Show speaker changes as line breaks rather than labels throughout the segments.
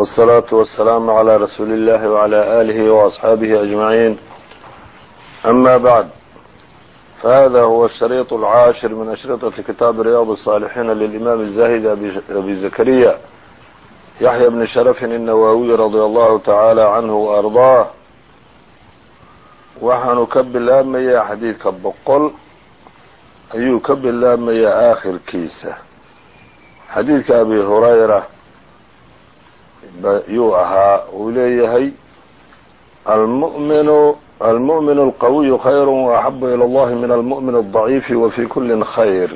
والصلاة والسلام على رسول الله وعلى آله وأصحابه أجمعين أما بعد فهذا هو الشريط العاشر من أشرطة كتاب رياض الصالحين للإمام الزاهد أبي زكريا يحيى بن شرف النواوي رضي الله تعالى عنه وأرضاه waxaanu ka bilaabmayaa xadiidka boqol ayuu ka bilaabmayaa aakhirkiisa xadiidka abi hurayra yuu ahaa uu leeyahay almuminu almu'min اlqawiyu khayr وaxabu ilى اllahi min almu'min الضaciifi wfي kuli khayr.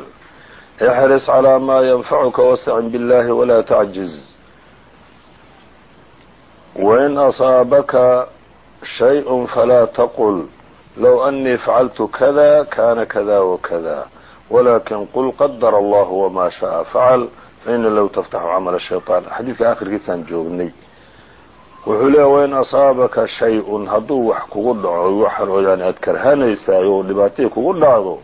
اxris calىa ma ynfacuka wastacin bاllahi wla tacjiz wain asaabaka shayء falaa taqul low أnii facaltu kada kana kada wakada walakin qul qadara اllah wma shaءa facal faina low taftaxu camal shayطaan xadiidka akhirkiisaan joognay wuxuu leeya wain asaabaka shay-un hadduu wax kugu dhaco waxaan yani aad karhanaysaay oo dhibaatadii kugu dhacdo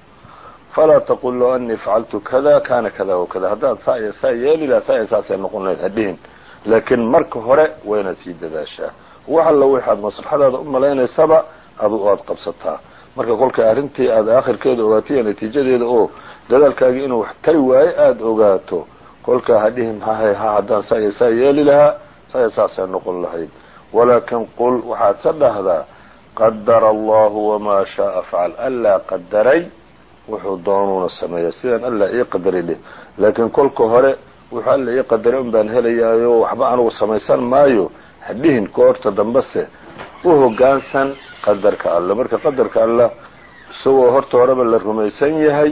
falaa taqul anii facaltu kada kana kada wakada haddaad saa iyo saa yeeli saa iyo saasay noqon lahayd hadhihin laakiin marka hore waa sii dadaashaa. Wax alla waxaad maslaxadaada u malaynaysaba adu aad qabsataa. Marka kolkay arrintii aad aakhirkeeda ogaataiyo natiijadeeda oo dadaalkaagii inuu wax tari waayo aada ogaato kolkaa hadhihi maxahay ha haddaan saa iyo saa yeeli lahaa saa iyo saasay noqon lahayd. Walaakin qul waxaad sa dhahdaa qadara allahu wamaa shaaa facal allaa qadaray wuxuu doonuuna sameeya sidaan alla ii qadaray dheh. Laakiin kolka hore wuxuu alla ii qadaray un baan helayaayo waxba anugu samaysan maayo. Hadhihin koorta dambese u hoggaansan qadarka alla. Marka qadarka alla isagoo horta horeba la rumaysan yahay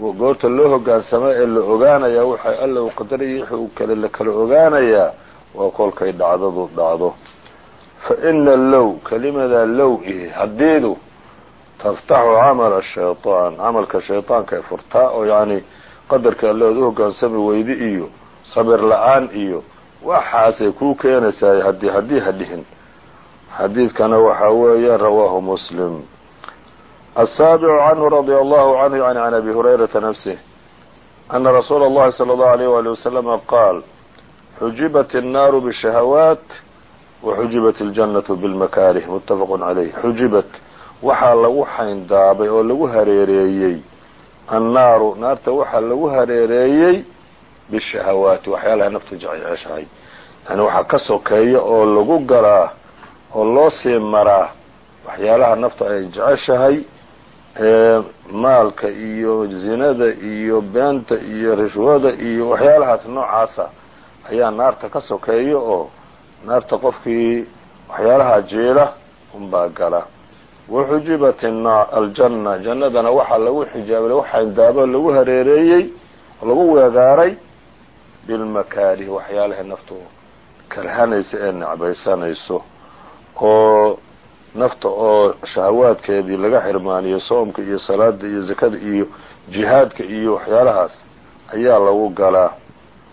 goorta loo hoggaansamo ee la ogaanayaa waxa alla uu qadaraya wuxuu kale la kala ogaanayaa waa kolkay dhacdadu dhacdo. Fa ina low kelimada low ihi haddiidu taftaxu camala shayطaan camalka shayطaanka furtaa oo yacni qadarka alla ood u hoggaansami weydi iyo sabir la'aan iyo waxaasay kuu keenaysaa haddii haddii ha dhihin xadiidkana waxaa weeya rawaahu muslim الsaaبع عnه رضي الله عنه يعني عن أbي هريرة نفسه أن رsuuل الlhi صلى الله عليه وaلي وسلم qاal xujiبت الناar bالشhهوات وxujiبت الجنة بالمكاره متفق عlيه xujiبت waxaa lagu xayndaabay oo lagu hareereeyey الnaaru naarta waxaa lagu hareereeyey bالشhهوaaتi waxyaalaha naftu jeceshahay yani waxaa ka sokeeya oo lagu galaa oo loo sii maraa waxyaalaha naftu ay jeceshahay maalka iyo zinada iyo beenta iyo rishwada iyo waxyaalahaas noocaasa ayaa naarta ka sokeeya oo naarta qofkii waxyaalaha jeela unbaa gala. Waxujibat aljanna jannadana waxaa lagu xijaabay lagu xayndaabo lagu hareereeyey oo lagu weegaaray bilmakaarih waxyaalahay naftu karhanaysa ee necbaysanayso oo nafta oo shahawaadkeedii laga xirmaaniyo soomka iyo salaada iyo zakada iyo jihaadka iyo waxyaalahaas ayaa lagu galaa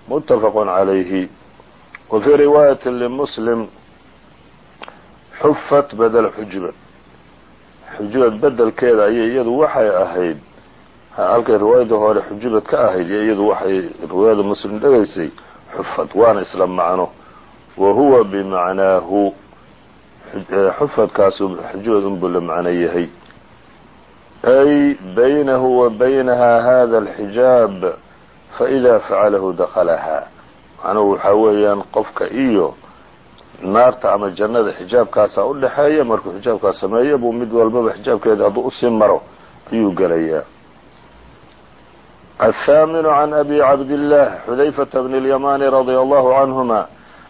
muttafaqun calayhi. Wa fii riwaayati limuslim xufat badel xujibad xujibad bedelkeeda ayay iyadu waxay ahayd halkay riwaayada hore xujibad ka ahayd iyo iyadu waxay riwaayada muslim dhegaysay xufad waana isla macno. Wa huwa bimacnaahu xufadkaasu xujoodun buu la macno yahay. Ay baynahu wa baynahaa hada alxijaab faidaa facalahu dakalahaa macnuhu waxaa weeyaan qofka iyo naarta ama jannada xijaabkaasaa u dhexeeya markuu xijaabkaas sameeya buu mid walbaba xijaabkeeda hadduu u sii maro ayuu gelayaa. Athaaminu can abi cabdillaah xudayfata bni اlyamaani radia allahu canhuma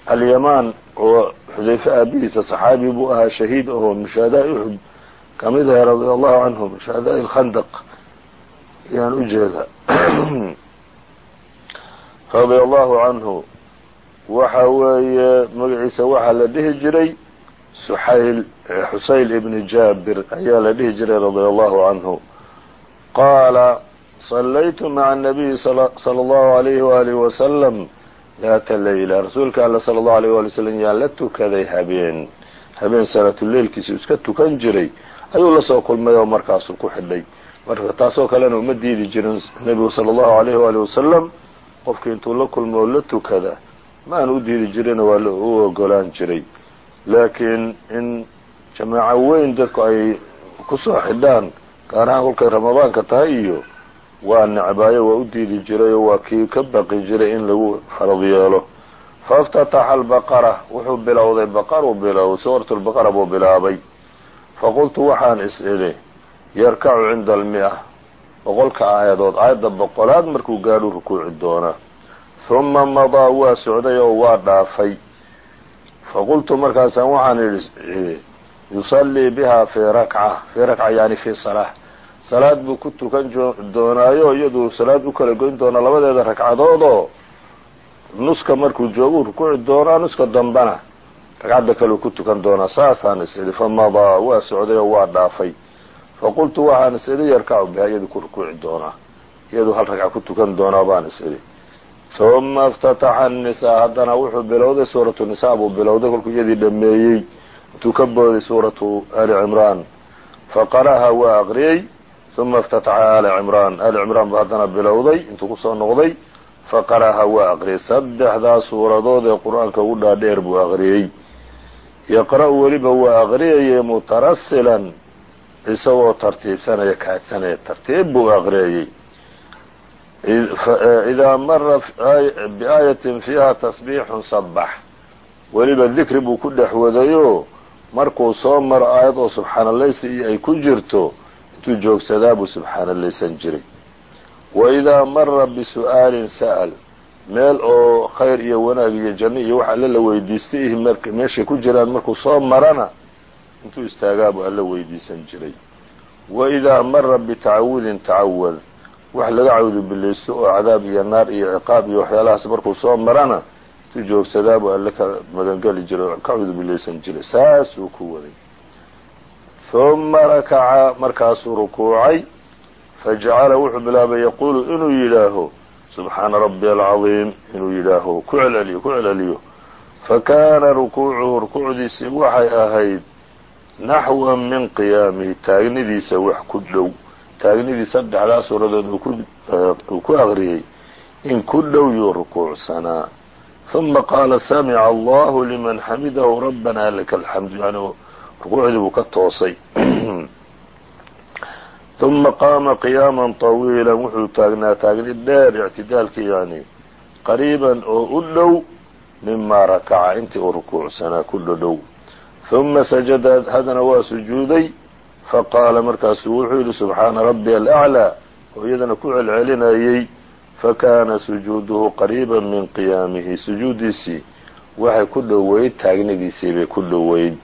alyamaan oo xudayfe aabihiisa صaxaabi buu ahaa shahiid ahoo mushaada uxud kamid ahe radia allahu canhu mushaada lkhandaq ayaan u jeeda radia allahu canhu waxa weeye magaciisa waxaa la dhihi jiray suxayl xusayl ibni jaabir ayaa la dhihi jiray radia allahu canhu qaala صlaytu maca الnabiyi salى اllahu عalayhi walihi wasalam daata layla rasuulka alla sala allahu alayh wali slam yaan la tukaday habeen. Habeen salaatuleilkiisu iska tukan jiray. Ayuu la soo kulmay oo markaasuu ku xidhay. Marka taasoo kalena uma diidi jirin nebigu sala allahu alayhi waali wasalam qofkii intuu la kulmo oo la tukada ma aan u diidi jirin waa u ogolaan jiray. Laakiin in jamaaco weyn dadku ay ku soo xidhaan gaar ahaan kolkay ramadaanka tahay iyo waa necbaayo waa u diidi jiray oo waa kii ka baqi jiray in lagu farad yeelo. Faiftataxa albaqara wuxuu bilowday baqaruu bilowday suuratu lbaqara buu bilaabay. Faqultu waxaan is idhi yarkacu cinda almi-a boqolka aayadood aayadda boqolaad markuu gaadhu rukuuci doonaa huma madaa waa socday oo waa dhaafay. Faqultu markaasaan waxaan idhi yusallii biha fii rakca fii rakca yani fii salaa salaad buu ku tukan doonaayo iyadu salaad u kala goyn doona labadeeda ragcadoodoo nuska markuu joogu rukuuci doonaa nuska dambana ragcadda kaleu ku tukan doonaa saasaan is idhi famadaa waa socday oo waa dhaafay faqultu waxaan is idhi yarkacu biha iyadu ku rukuuci doonaa iyadu hal ragca ku tukan doonaa baan is idhi uma اftataxa الnisaa haddana wuxuu bilowday suuratu nisaa buu bilowday kolkuu iyadii dhameeyey intuu ka booday suuratu ali cimraan faqara'ha waa aqriyey uma اftataxa ali cimraan ali cimraan buu haddana bilowday intuu ku soo noqday faqara'ha waa aqriyey saddexdaa suuradood ee qur'aanka ugu dhaadheer buu aqriyey yaqra' weliba waa aqriyayey mutarasilan isagoo tartiibsanaya kaadsanaya tartiib buu aqriyayey idaa mara biaayatin fiiha tasbiixun sabax weliba dikri buu ku dhex wadayo markuu soo maro aayad oo subxaanalaysi iyo ay ku jirto intuu joogsadaa buu subxaanalaysan jiray. Wa idaa mara bisu'aalin sa'al meel oo khayr iyo wanaag iyo janno iyo wax alle la weydiistay ihi meeshay ku jiraan markuu soo marana intuu istaagaa buu alle weydiisan jiray. Wa idaa mara bitacawudin tacawad wax laga cawdubilaysto oo cadaab iyo naar iyo ciqaab iyo waxyaalahaas markuu soo marana intuu joogsadaabuu alle ka magangeli jiray oo ka cawdubilaysan jiray. Saasuu ku waday huma rakaca markaasuu rukuucay fajacala wuxuu bilaabay yaquulu inuu yidhaaho subxaana rabbi alcadiim inuu yidhaaho ku celceliyo ku celceliyo fakana rukuucuhu rukuucdiisii waxay ahayd naxwan min qiyaamihi taagnidiisa wax ku dhow. Taagnidii saddexdaa suuradood uu ku aqriyey in ku dhow yuu rukuucsanaa. ثuma qaala samica allahu liman xamidahu rabbana laka alxamdu yani rukuucdii buu ka toosay ثuma qaama qiyaama طawiila wuxuu taagnaa taagni dheer ictidaalkii yani qariiban oo u dhow mima rakaca intii uu rukuucsanaa ku dhodhow ثuma sajada hadana waa sujuuday faqaala markaasuu wuxuu yidhi subxaana rabbi alأclىa oo iyadana ku celcelinayey fakana sujuuduhu qariiba min qiyaamihi sujuudiisii waxay ku dhoweyd taagnidiisii bay ku dhoweyd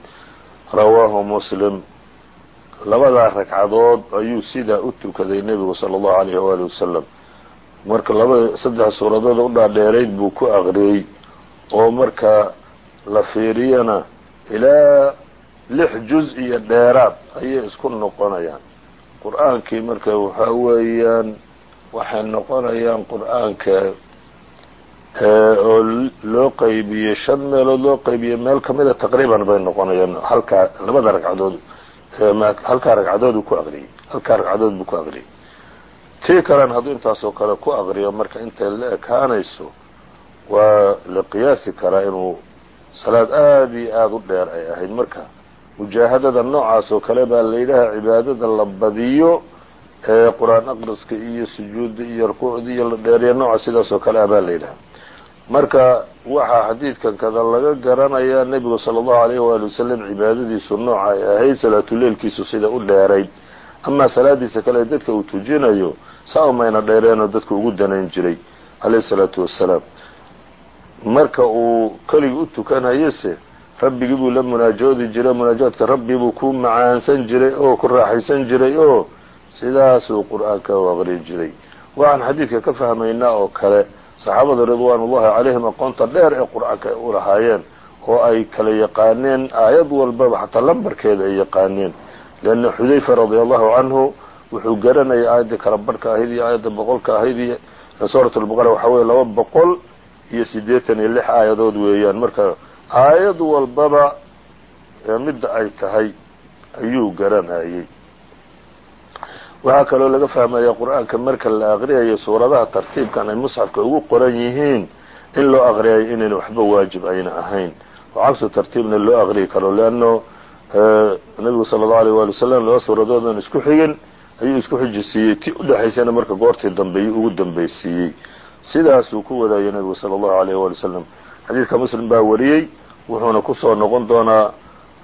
rawaahu muslim. Labadaa ragcadood ayuu sidaa u tukaday nebigu sala allahu alayh waali wasalam marka labada saddex suuradood u dhaadheerayd buu ku aqriyey oo marka la fiiriyana ilaa lix juz iyo dheeraad ayay isku noqonayaan. Qur'aankii marka waxaa weeyaan waxay noqonayaan qur'aanka oo loo qaybiyey shan meelood loo qaybiyey meel kamida taqriiban bay noqonayaan halkaa labada ragcadood halkaa ragcadood ku aqriyey halkaa ragcadood buu ku aqriyey tii kalena hadduu intaasoo kale ku aqriyo marka intay la ekaanayso waa la qiyaasi karaa inuu salaad aada iyo aada u dheer ay ahayd. Marka mujaahadada noocaas oo kale baa la yidhaha cibaadada la badiyo ee qur'aan aqriska iyo sujuudda iyo rukuucda iyo la dheeriya nooca sidaas oo kale ah baa la yidhaha marka waxaa xadiidkan kada laga garanayaa nebigu sala allahu alayh waali wasalam cibaadadiisu nooca ay ahayd salaatuleilkiisu sida u dheerayd. Amaa salaadiisa kale dadka uu tujinayo saa umayna dheereenoo dadka ugu danayn jiray alayh isalaatu wassalaam marka uu keligii u tukanayose rabbigii buu la munaajoodi jiray munaajaadka rabbi buu ku macaansan jiray oo ku raaxaysan jiray oo sidaasuu qur'aanka u aqrin jiray. Waxaan xadiidka ka fahmaynaa oo kale saxaabada ridwaanullahi calayhim aqoonta dheer ee qur'aanka ay u lahaayeen oo ay kala yaqaaneen aayad walbaba xataa lambarkeeda ay yaqaaneen. Leanna xudayfa radia allahu canhu wuxuu garanayay aayadda kala barhka ahayd iyo aayadda boqolka ahayd iyo suurat lbaqara waxaa weye laba boqol iyo siddeetan iyo lix aayadood weeyaan. Marka aayad walbaba midda ay tahay ayuu garanayay waxaa kaloo laga fahmaya qur'aanka marka la aqriyayo suuradaha tartiibkan ay musxafka ugu qoran yihiin in loo aqriyayo inayn waxba waajib ayna ahayn. Oo cagsu tartiibna loo aqriyi karo leanno eh, nabigu sala allau aleyh waali wasalam laba suuradoodan isku xigin ayuu isku xuji siiyey. Ti udhexaysana marka goortii dambeeyey ugu dambeysiiyey sidaasuu ku wadayo nabigu sala allahu aleyh waali wasalam xadiidka muslim baa wariyey wuxuuna ku soo noqon doonaa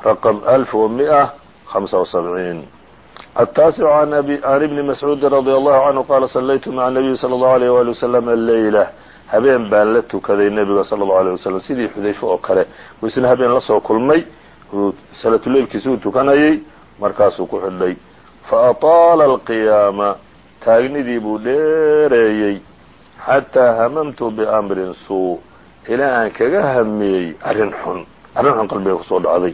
raqam alf wa mia hamsa wa sabciin. أبي عن بن مسعوud رضي الله عنه qال صلyت mع النبي صلى الله عليه ولي وسلم الليلة habeen baan la tukaday nebiga slى الlه عليه وسلم sidii xudayfe oo kale u isna habeen la soo kulmay uu salaةuleilkiisa u tukanayay markaasuu ku xidhay faأطاala القiyaama taagnidii buu dheereeyey xatىa hamamtu بأmrin suu ilaa aan kaga hamiyey arrin xun arrin xun qalbiga kusoo dhacday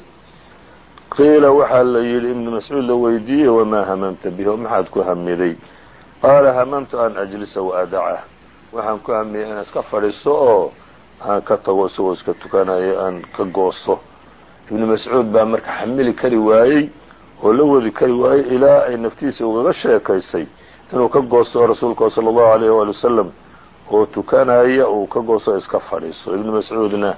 qiila waxaa la yidhi ibnu mascuud la weydiiyey wamaa hamamta bihi? Oo maxaad ku hamiday? Qaala hamamtu an ajlisa waadacah waxaan ku hamiyey inaan iska fadhiisto oo aan ka tago isagoo iska tukanayo aan ka goosto. Ibnu mascuud baa marka xamili kari waayey oo la wadi kari waayey ilaa ay naftiisa ugaga sheekaysay inuu ka goosto rasuulka sala allahu alayh waali wasalam oo tukanaya uu ka goosto iska fadhiisto ibnu mascuudna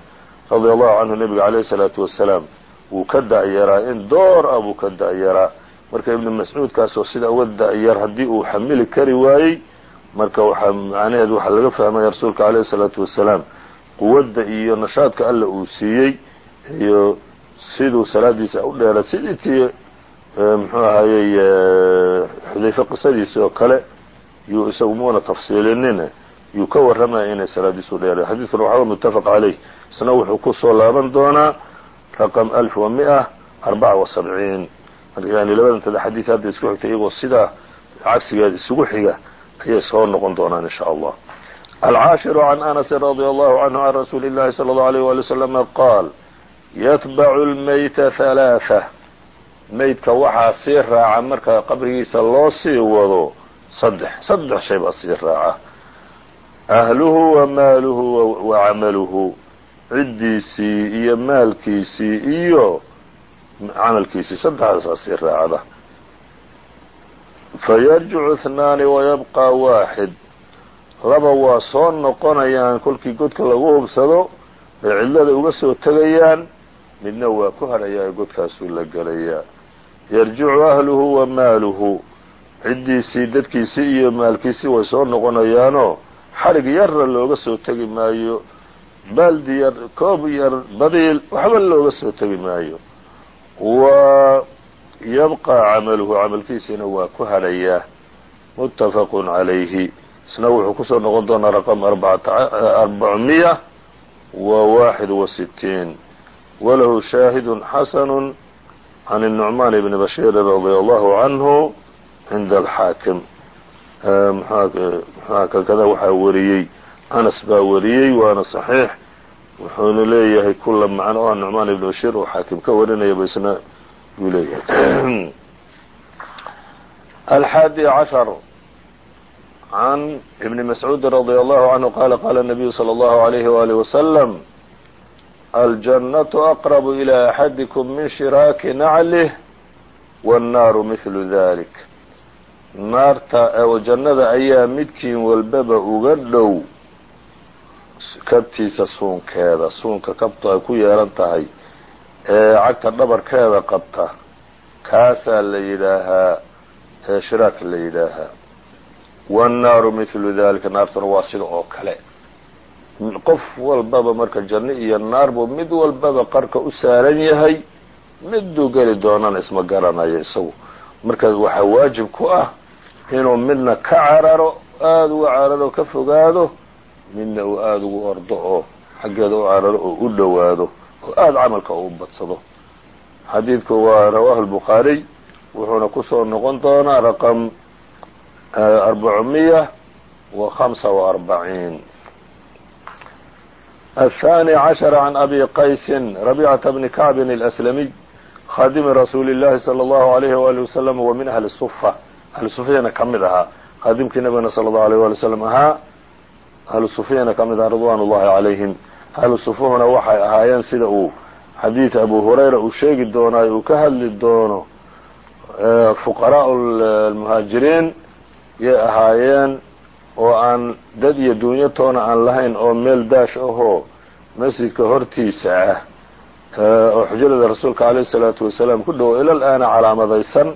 radia allahu canhu nebiga caleyhi salaatu wasalaam wuu ka da'yaraa in door ah buu ka da'yaraa marka ibnu mascuudkaasoo sida uga da'yar haddii uu xamili kari waayey marka waxaa macnaheed waxaa laga fahmaya rasuulka caleyhi salaatu wasalaam quwadda iyo nashaadka alla uu siiyey iyo siduu salaadiisa u dheera sidii tii muxuu ahayey xudayfe qisadiisi oo kale yuu isagu muuna tafsiilinin yuu ka warramaya inay salaadiisu dheera xadiidkuna waxaa muttafaq caleyh isna wuxuu ku soo laaban doonaa raqam alf wa mia arbaca wa sabciin marka yani labadantada xadiid hadda isku xigta iyagoo sidaa cagsigeeda isugu xiga ayay soo noqon doonaan in sha allah. Alcaashiru can anasin radia allahu canhu can rasuuli llahi sala allahu alayh wali wasalama qaal yatbacu lmayta halaatha maydka waxaa sii raaca marka qabrigiisa loo sii wado saddex shay baa sii raaca. Ahluhu wa maaluhu ciddiisii iyo maalkiisii iyo camalkiisii saddexdaasaas raacda. Fa yarjucu ithnaani wayabqaa waaxid. Laba waa soo noqonayaan kolkii godka lagu hubsado ee cidlada uga soo tegayaan midna waa ku hadhayaa ee godkaasuu la gelayaa yarjicu ahluhu wa maaluhu. Ciddiisii dadkiisii iyo maalkiisii way soo noqonayaanoo xarig yarra looga soo tegi maayo baaldi yar koob yar badiil waxba looga soo tegi maayo wa yabqى camaluhu camalkiisiina waa ku hadhayaa mutafaq عalayhi isna wuxuu kusoo noqon doonaa raqم arbacmiya wa waaxid wa sitiin walahu shaahid xasn can النucman bni bashir radي allahu canhu cinda alxaakim kada waxaa wariyey anas baa wariyey waana صaxiix wuxuuna leeyahay kula macno o nucmaan ibn bashir oo xaakim ka warinaya ba isna yuu leeyahay alxaadi cashar can ibni mascuudi radi allahu canhu qala qala nabiyu salى allahu alayhi waalih wasalam aljannatu aqrabu ilى axadikum min shiraaki naclih wاnnaaru mihlu dalik naarta jannada ayaa midkiin walbaba uga dhow kabtiisa suunkeeda suunka kabtu ay ku yeelan tahay ee cagta dhabarkeeda qabta kaasaa la yidhaahaa ee shiraaka la yidhaahaa. Wannaaru mithlu dalika naartuna waa sida oo kale. Qof walbaba marka janno iyo naarbu mid walbaba qarka u saaran yahay miduu geli doonana isma garanayo isagu. Marka waxaa waajib ku ah inuu midna ka cararo aada uga cararo ka fogaado midna uu aada ugu ordo oo xaggeeda u cararo oo u dhowaado oo aada camalka u badsado xadiidku waa rawaahu الbukhaariy wuxuuna kusoo noqon doonaa raqم arbacumiya wa hamsa وarbaciin الثاني عشر عن أبي qays ربيcة بن كعب الأسلمي khاdم رasuuل اللahi صلى الله عليه وaلiه وسلم و min أهli الصفة أهli صفyana ka mid ahaa khاadimkii nabigana صلى الله عليه وaلي وسلم ahaa ahlu sufyana ka mid ah ridwan ullahi calayhim. Ahlu sufuhuna waxay ahaayeen sida uu xadiid abu hurayra uu sheegi doonaayo uu ka hadli doono fuqaraau lmuhaajiriin yay ahaayeen oo aan dad iyo dunyo toona aan lahayn oo meel daash ahoo masjidka hortiisa ah oo xujrada rasuulka alayh الsalaatu wasalaam ku dhow ilal aana calaamadaysan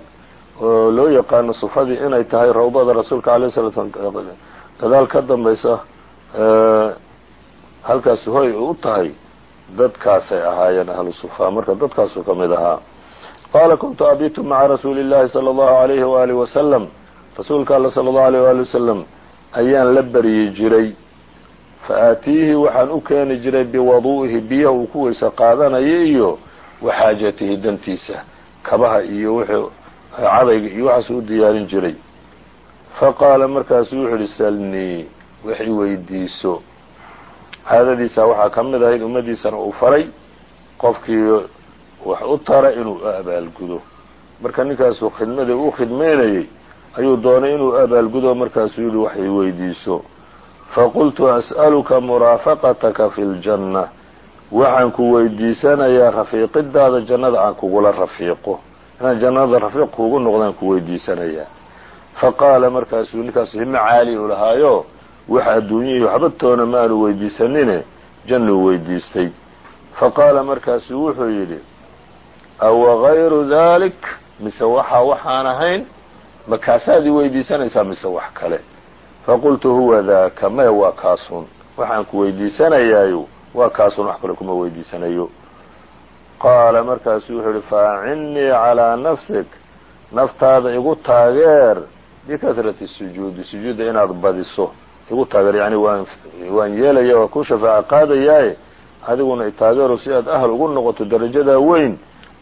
oo loo yaqaano sufadii inay tahay rawdada rasuulka alayh salatu gadaal ka dambaysa halkaas hoy u tahay dadkaasay ahaayeen ahlu sufa marka dadkaasuu ka mid ahaa qaala kuntu abitu maca rasuuli llahi salى اllahu alayhi waalihi wasalam rasuulka alla salى اllahu alayh wali wasalam ayaan la beryi jiray fa aatiihi waxaan u keeni jiray biwadu'ihi biyaha uu ku weyse qaadanayo iyo waxaajatihi dantiisa kabaha iyo wixii cadayga iyo waxaasuu u diyaarin jiray fa qaala markaasu wuxu uhi salnii wax weydiiso. Caadadiisa waxaa ka mid ahayd ummaddiisana uu faray qofkii wax u tara inuu abaalgudo. Marka ninkaasuu khidmadii u khidmaynayey ayuu doonay inuu abaalgudo markaasuu yihi wax i weydiiso faqultu as'aluka muraafaqataka fi ljanna waxaan ku weydiisanayaa rafiiqidaada jannada aan kugula rafiiqo. Inaan jannada rafiiq kuugu noqdaan ku weydiisanayaa. Faqaala markaasuu ninkaas himo caali u lahaayo wax adduunyahii waxba toona ma aanu weydiisanine jannuu weydiistay. Faqaala markaasuu wuxuu yidhi awa gayru dalik mise waxaa waxaan ahayn makaasaad i weydiisanaysaa mise wax kale? Faqultu huwa daaka maya waa kaasun. Waxaan ku weydiisanayaayo waa kaasun wax kale kuma weydiisanayo. Qaala markaasuu wuxuu yihi faacinnii calaa nafsik naftaada igu taageer bikasrati sujuudi sujuudda inaad badiso igu taageer yani waan waan yeelaya waa ku shafaaco qaadayaaye adiguna itaageero si aad ahal ugu noqoto darajadaa weyn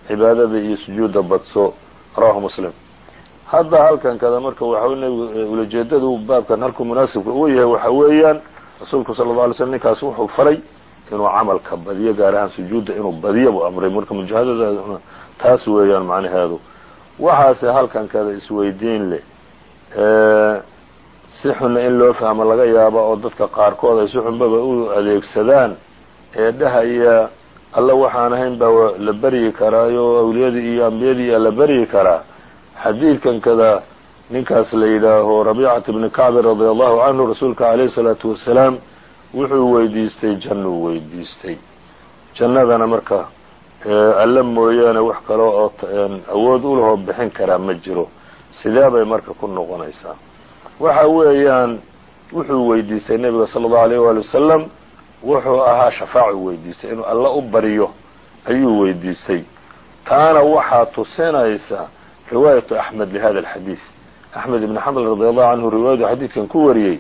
cibaadada iyo sujuudda badso. Rawahu muslim. Hadda halkan kada marka waxa nebigu ulajeedadu baabkan halkuu munaasibka ugu yahay waxa weeyaan rasuulku sala alla alay slm ninkaas wuxuu faray inuu camalka badiyo gaar ahaan sujuudda inuu badiyo buu amray. Marka mujaahadadaaduna taas weeyaan macnaheedu. Waxaase halkan kada isweydiin leh si xunna in loo fahmo laga yaaba oo dadka qaarkood ay si xunbaba u adeegsadaan ee dhahaya alla waxaan ahayn baa la beryi karaayo awliyadii iyo ambiyadii la beryi karaa. Xadiidkan kada ninkaas la yidhaaho rabiicata bni kacbin radia allahu canhu rasuulka alayhi salaatu wasalaam wuxuu weydiistay jannuu weydiistay. Jannadana marka alla mooyaane wax kale oo awood u lahoo bixin karaa ma jiro. Sidee bay marka ku noqonaysaa waxa weeyaan wuxuu weydiistay nebiga sala allahu alayh waali wasalam wuxuu ahaa shafaacu weydiistay inuu alla u baryo ayuu weydiistay. Taana waxaa tusinaysa riwaayatu axmed lihada alxadiid axmed ibni xambal radi allahu canhu riwaayadu xadiidkan ku wariyey.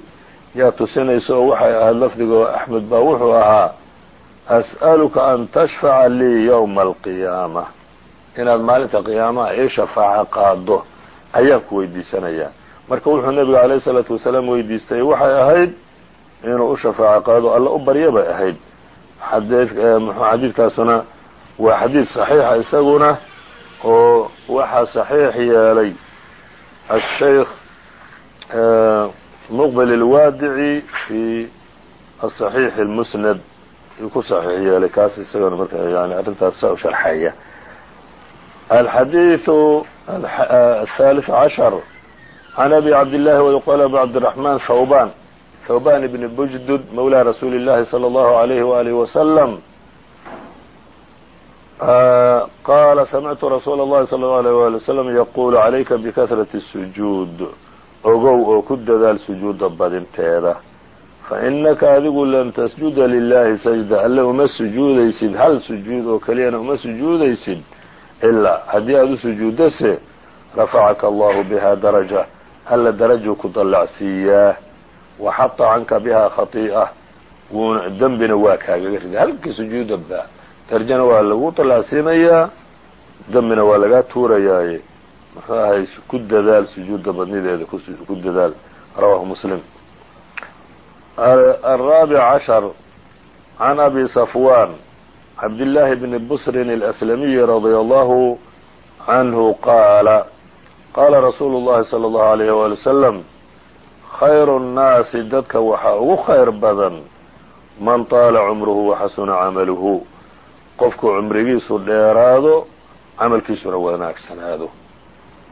Yaa tusinaysa oo waxay ahayd lafdiga axmed baa wuxuu ahaa as'aluka an tashfaca lii yowma alqiyaama. Inaad maalinta qiyaamaha ii shafaaco qaado ayaan ku weydiisanayaa marka wuxuu nebigu calayhi salaatu wasalaam weydiistay waxay ahayd inuu u shafaaco qaado alla u barya bay ahayd. Eh, Mxuu xadiidkaasuna waa xadiid saxiixa ah isaguna oo waxaa saxiix yeelay. Asheykh eh, muqbil ilwaadici fi asaxiixi اlmusnad ku saxiix yeelay kaas isagana marka yani arrintaas saa u sharxaya. Alxadiidu eh, athalith cashar can abi cabdillahi wayuqal abu cabdiraxman thawban thawban ibni bujdud mawla rasuuli اllahi salى اllahu عalayhi walihi wasalam qaala samictu rasuula اllahi salى اllahu alيyh wali wasalam yaqulu calayka bikahrati الsujuud ogow oo ku dadaal sujuudda badinteeda fa innaka adigu lan tasjuda lilahi sajda alle uma sujuudaysid hal sujuud oo keliyana uma sujuudaysid ilaa haddii aada u sujuuddase rafacaka allahu biha daraja alla darajuu ku dallacsiiyaa wa xata canka biha khatii'a wuuna dembina waa kaagaga riday halkii sujuuda ba darajana waa lagu dallacsiinayaa dembina waa lagaa tuurayaaye muxuu ahay ku dadaal sujuudda badnideeda ku dadaal rawahu muslim الرابع عشر عن أبي صفوان عبد الله بن بصر الأسلمي رضي الله عنه قال qaala rasuulu llahi sala allahu alayh waali wasalam khayru nnaasi dadka waxaa ugu khayr badan man taala cumruhu waxasuna camaluhu qofku cumrigiisu dheeraado camalkiisuna wanaagsanaado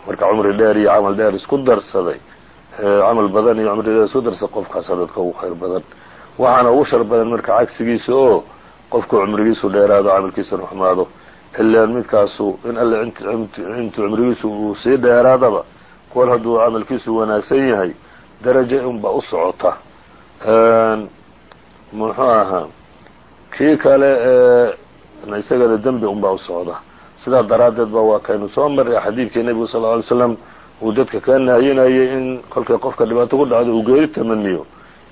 marka cumri dheer iyo camal dheer isku darsaday camal badan iyo cumri dheer isku darsay qofkaasa dadka ugu khayr badan waxaana ugu shar badan marka cagsigiisa oo qofku cumrigiisu dheeraado camalkiisuna xumaado ilaan midkaasu in alle intu cumrigiisu uu sii dheeraadaba kol hadduu camalkiisu wanaagsan yahay daraja unba u socota. Muxuu ahaa kii kale ee isagana dembi unbaa u socda. Sidaa daraaddeed ba waa kaynu soo marray xadiidkii nebigu sal lla alay slam uu dadka ka nahyinayay in kolkay qofka dhibaato ku dhacdo uu geeri tamaniyo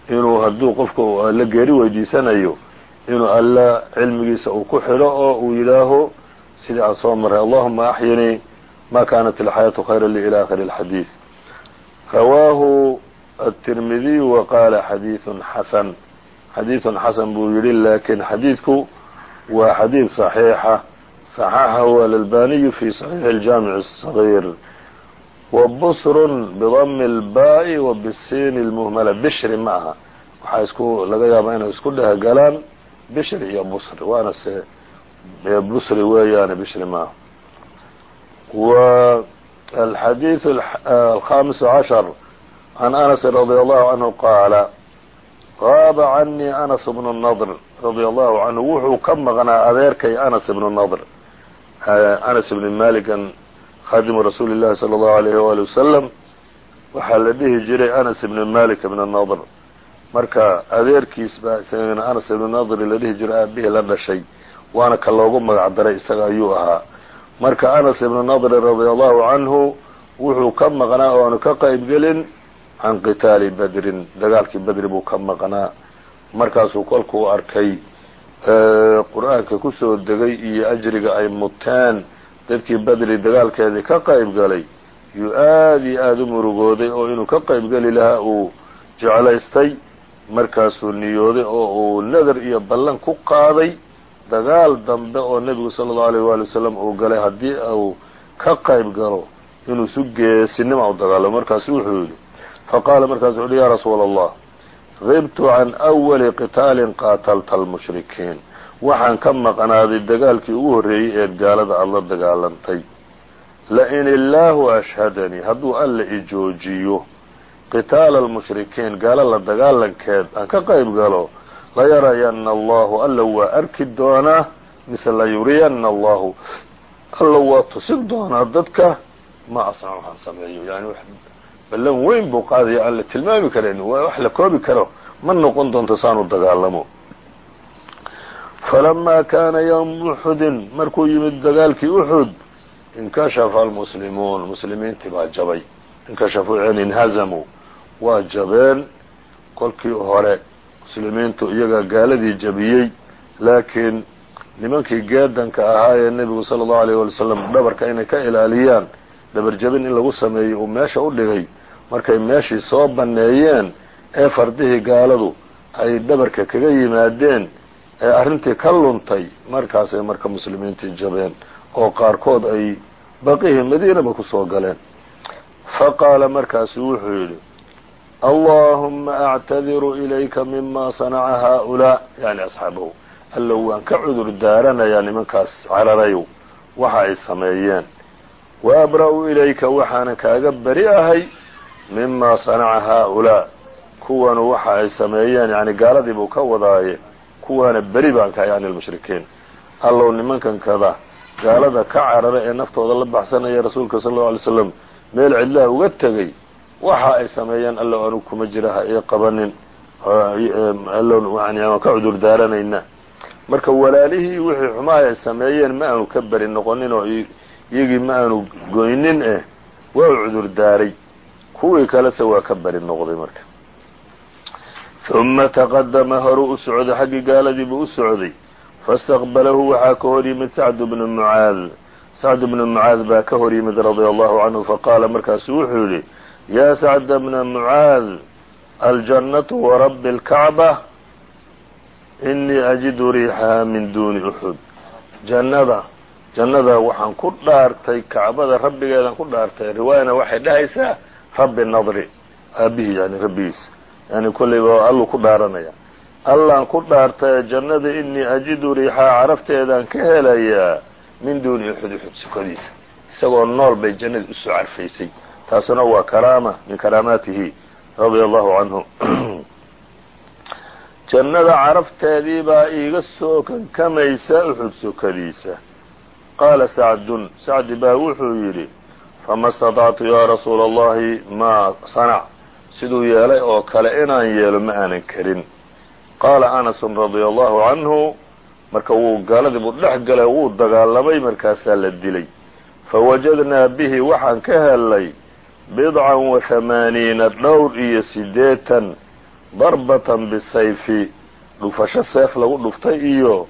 inuu hadduu qofka alla geeri weydiisanayo inuu alla cilmigiisa uu ku xidho oo uu yidhaaho sidii aan soo marray allahuma axyinii ma kanat alxayaatu khayra lii ila akhiri اlxadiid rawaahu التirmidiy وqala xadiiثun xasan xadiiثun xasan buu yihi lakin xadiidku waa xadiid صaxiixa صaxaxahu alalbaniyu fi صaxiix اljamiع الصغيr wbsr bdm اlbaءi wbsin اlmuhmla bishri ma aha waxaa isku laga yaabaa inay isku dhehgalaan bishri iyo busri waana se busri weeyaane bishri maaha w alxadiiث alhamis cashar عن أنس رضي الله عنه قال غاab عnي أنس بن النضر رضي الله عanه wuxuu ka maqnaa adeerkay أنس بن النضر أنس بن malikan khadimu rasuuli الlahi صلى الlaه عليه وaلي وسلم waxaa la dhihi jiray أنس بن malik بن النضر marka adeerkiis baa isagana أنس بن نضr la dhihi jiro aabihii la dhashay waana ka loogu magac daray isaga ayuu ahaa. Marka anas ibnu nadrin radia allahu canhu wuxuu ka maqnaa oonu ka qayb gelin can qitaali badrin dagaalkii badri buu ka maqnaa. Markaasuu kolkuu arkay qur'aanka ku soo degay iyo ajriga ay muteen dadkii badri dagaalkeedii ka qayb galay. Yuu aada iyo aada u murugooday oo inuu ka qayb geli lahaa uu jeclaystay. Markaasuu niyooday oo uu nadar iyo ballan ku qaaday dagaal dambe oo nebigu sala allahu alayh waali wasalam uu galay haddii uu ka qayb galo inuu su geesinima u dagaalamo. Markaasu wuxuu yidhi faqaala markaasu wuxu uhi ya rasuula allah gibtu can awali qitaalin qaatalta almushrikiin. Waxaan ka maqnaaday dagaalkii ugu horreeyey eed gaalada aada la dagaalantay. Lain illaahu ashhadanii hadduu alla i joojiyo qitaala almushrikiin gaalo la dagaalankeed aan ka qayb galo layarayanna allahu alla waa arki doonaa mise layuriyanna allahu alla waa tusin doonaa dadka ma asnac waxaan sameeyo. Yani ballan weyn buu qaadaya aan la tilmaami karayn wax la koobi karo ma noqon doonto saanu dagaalamo. Falamaa kaana yowmu uxudin markuu yimid dagaalkii uxud inkashafa almuslimuun muslimiintii baa jabay. Inkashafuu yani inhazamuu waa jabeen kolkii hore muslimiintu iyagaa gaaladii jabiyey laakiin nimankii geedanka ahaa ee nebigu sala allahu alayh wali wasalam dhabarka inay ka ilaaliyaan dhabar jabin in lagu sameeyo uu meesha u dhigay markay meeshii soo banneeyeen ee fardihii gaaladu ay dhabarka kaga yimaadeen ee arrintii ka luntay markaasay marka muslimiintii jabeen oo qaarkood ay baqihii madiinaba ku soo galeen. Fa qaala markaasu wuxuu yidhi allaahumma actadiru ilayka mima sanaca haaulaa. Yani asxaabahu allow waan ka cudur daaranayaa nimankaas cararayow waxa ay sameeyeen. Wa abra-u ilayka waxaanan kaaga beri ahay mima sanaca haaulaa. Kuwanu waxa ay sameeyeen yani gaaladii buu ka wadaaye kuwaana beri baan ka yani almushrikiin allow nimankan kada gaalada ka carara ee naftooda la baxsanaya rasuulka sala allau alay slam meel cidlaha uga tegay waxa ay sameeyaan allow anu kuma jira ha ii qabanin waan ka cudur daaranayna. Marka walaalihii wixii xumaa ay sameeyeen ma aanu ka beri noqonin oo iyagii ma aanu goynin eh waa u cudur daaray. Kuwii kalese waa ka beri noqday marka. Uma taqadama horuu u socday xaggii gaaladii buu u socday. Fastaqbalahu waxaa ka hor yimid sacdu bnu mucaad. Sacd bnu mucaad baa ka hor yimid radia allahu canhu faqaala markaasu wuxuu yidhi yaa sacda bna mucaad aljannatu warabi اlkacba inii ajidu riixaha min duni uxud jannada jannada waxaan ku dhaartay kacbada rabbigeedan ku dhaartay riwaayana waxay dhahaysaa rabbi nadri aabihii yani rabbigiisa yani kollayba alluu ku dhaaranaya allaan ku dhaartay jannada inii ajidu riixaa carafteedaan ka helayaa min duuni uxud uxud sukadiisa isagoo nool bay jannadii u soo carfaysay taasuna waa karaama min karaamaatihi radia allahu canhu. Jannada carafteedii baa iiga soo kankamaysa uxud sokadiisa. Qaala sacdun sacdi baa wuxuu yidhi fama اstaطactu ya rasuula allahi maa sanac. Siduu yeelay oo kale inaan yeelo ma aanan karin. Qaala anasun radia allahu canhu marka wuu gaaladii buu dhex galay wuu dagaalamay markaasaa la dilay. Fawajadnaa bihi waxaan ka helay bidcan wa hamaaniina dhowr iyo siddeetan darbatan bisayfi dhufasho seef lagu dhuftay iyo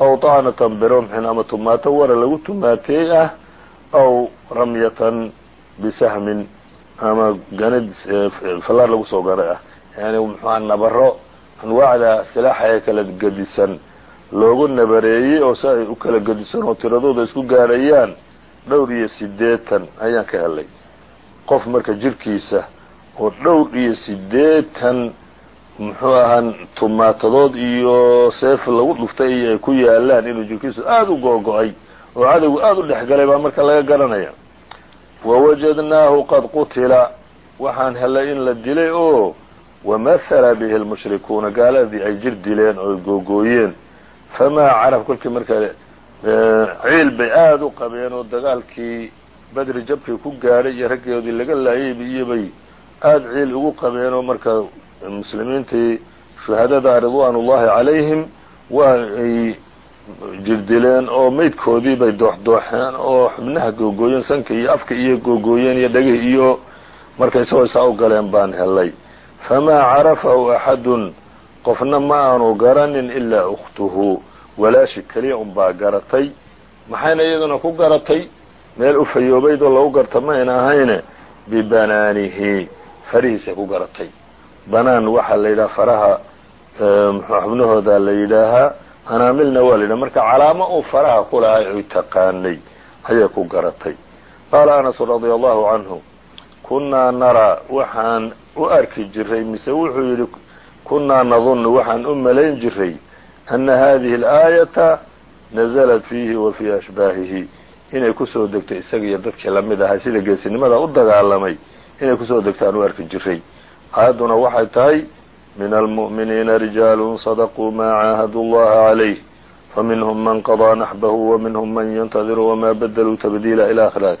aw طacnatan birumxin ama tumaato wara lagu tumaateey ah aw ramyatan bisahmin ama ganid fallaar lagu soo ganay ah. Yani muxuha nabaro anwaacda silaaxa ee kala gedisan loogu nabareeyey oo si ay u kala gedisan oo tiradooda isku gaarayaan dhowr iyo siddeetan ayaan ka helay qof marka jirkiisa oo dhowr iyo siddeetan muxuu ahaa tumaatadood iyo seef lagu dhuftay iyo ay ku yaalaan inuu jirkiisu aada u googo-ay oo cadowgu aada u dhexgalay baa marka laga garanaya. Wawajadnaahu qad qutila waxaan helay in la dilay oo wamathala bihi lmushrikuuna gaaladii ay jir dileen oo googooyeen famaa caraf kolkii marka ciil bay aada u qabeen oo dagaalkii badri jabkii ku gaadhay iyo raggeedii laga laayayba iyo bay aada ciil ugu qabeen oo marka muslimiintii shuhadada ridwaan ullahi calayhim waa ay jirdileen oo maydkoodii bay dooxdooxeen oo xubnaha googooyeen sanka iyo afka iyo googooyeen iyo dhegih iyo marka isagoo isaa u galeen baan helay. Famaa carafahu axadun qofna ma aanu garanin ilaa ukhtuhu walaashi keliya unbaa garatay maxayna iyaduna ku garatay meel u fayoobaydoo lagu garta mayna ahayne bibanaanihi farihiisay ku garatay. Banaan waxaa la yidhaha faraha xubnahooda la yidhaahaa anaamilna waa la yidhaha. Marka calaamo uu faraha ku lahay oy taqaanay ayay ku garatay. Qaala anasu radia allahu canhu kunnaa naraa waxaan u arki jiray mise wuxuu yidhi kunnaa nadunnu waxaan u malayn jiray ana hadihi alaayata nazalat fiihi wa fii ashbaahihi inay ku soo degto isaga iyo dadkii la mid ahay sida geesinimada u dagaalamay inay ku soo degto aan u arki jiray. Aayadduna waxay tahay min almu'miniina rijaalu sadaquu maa caahadu llaha calayh faminhum man qadaa naxbahu waminhum man yantadiru wamaa badaluu tabdiila ila akhiri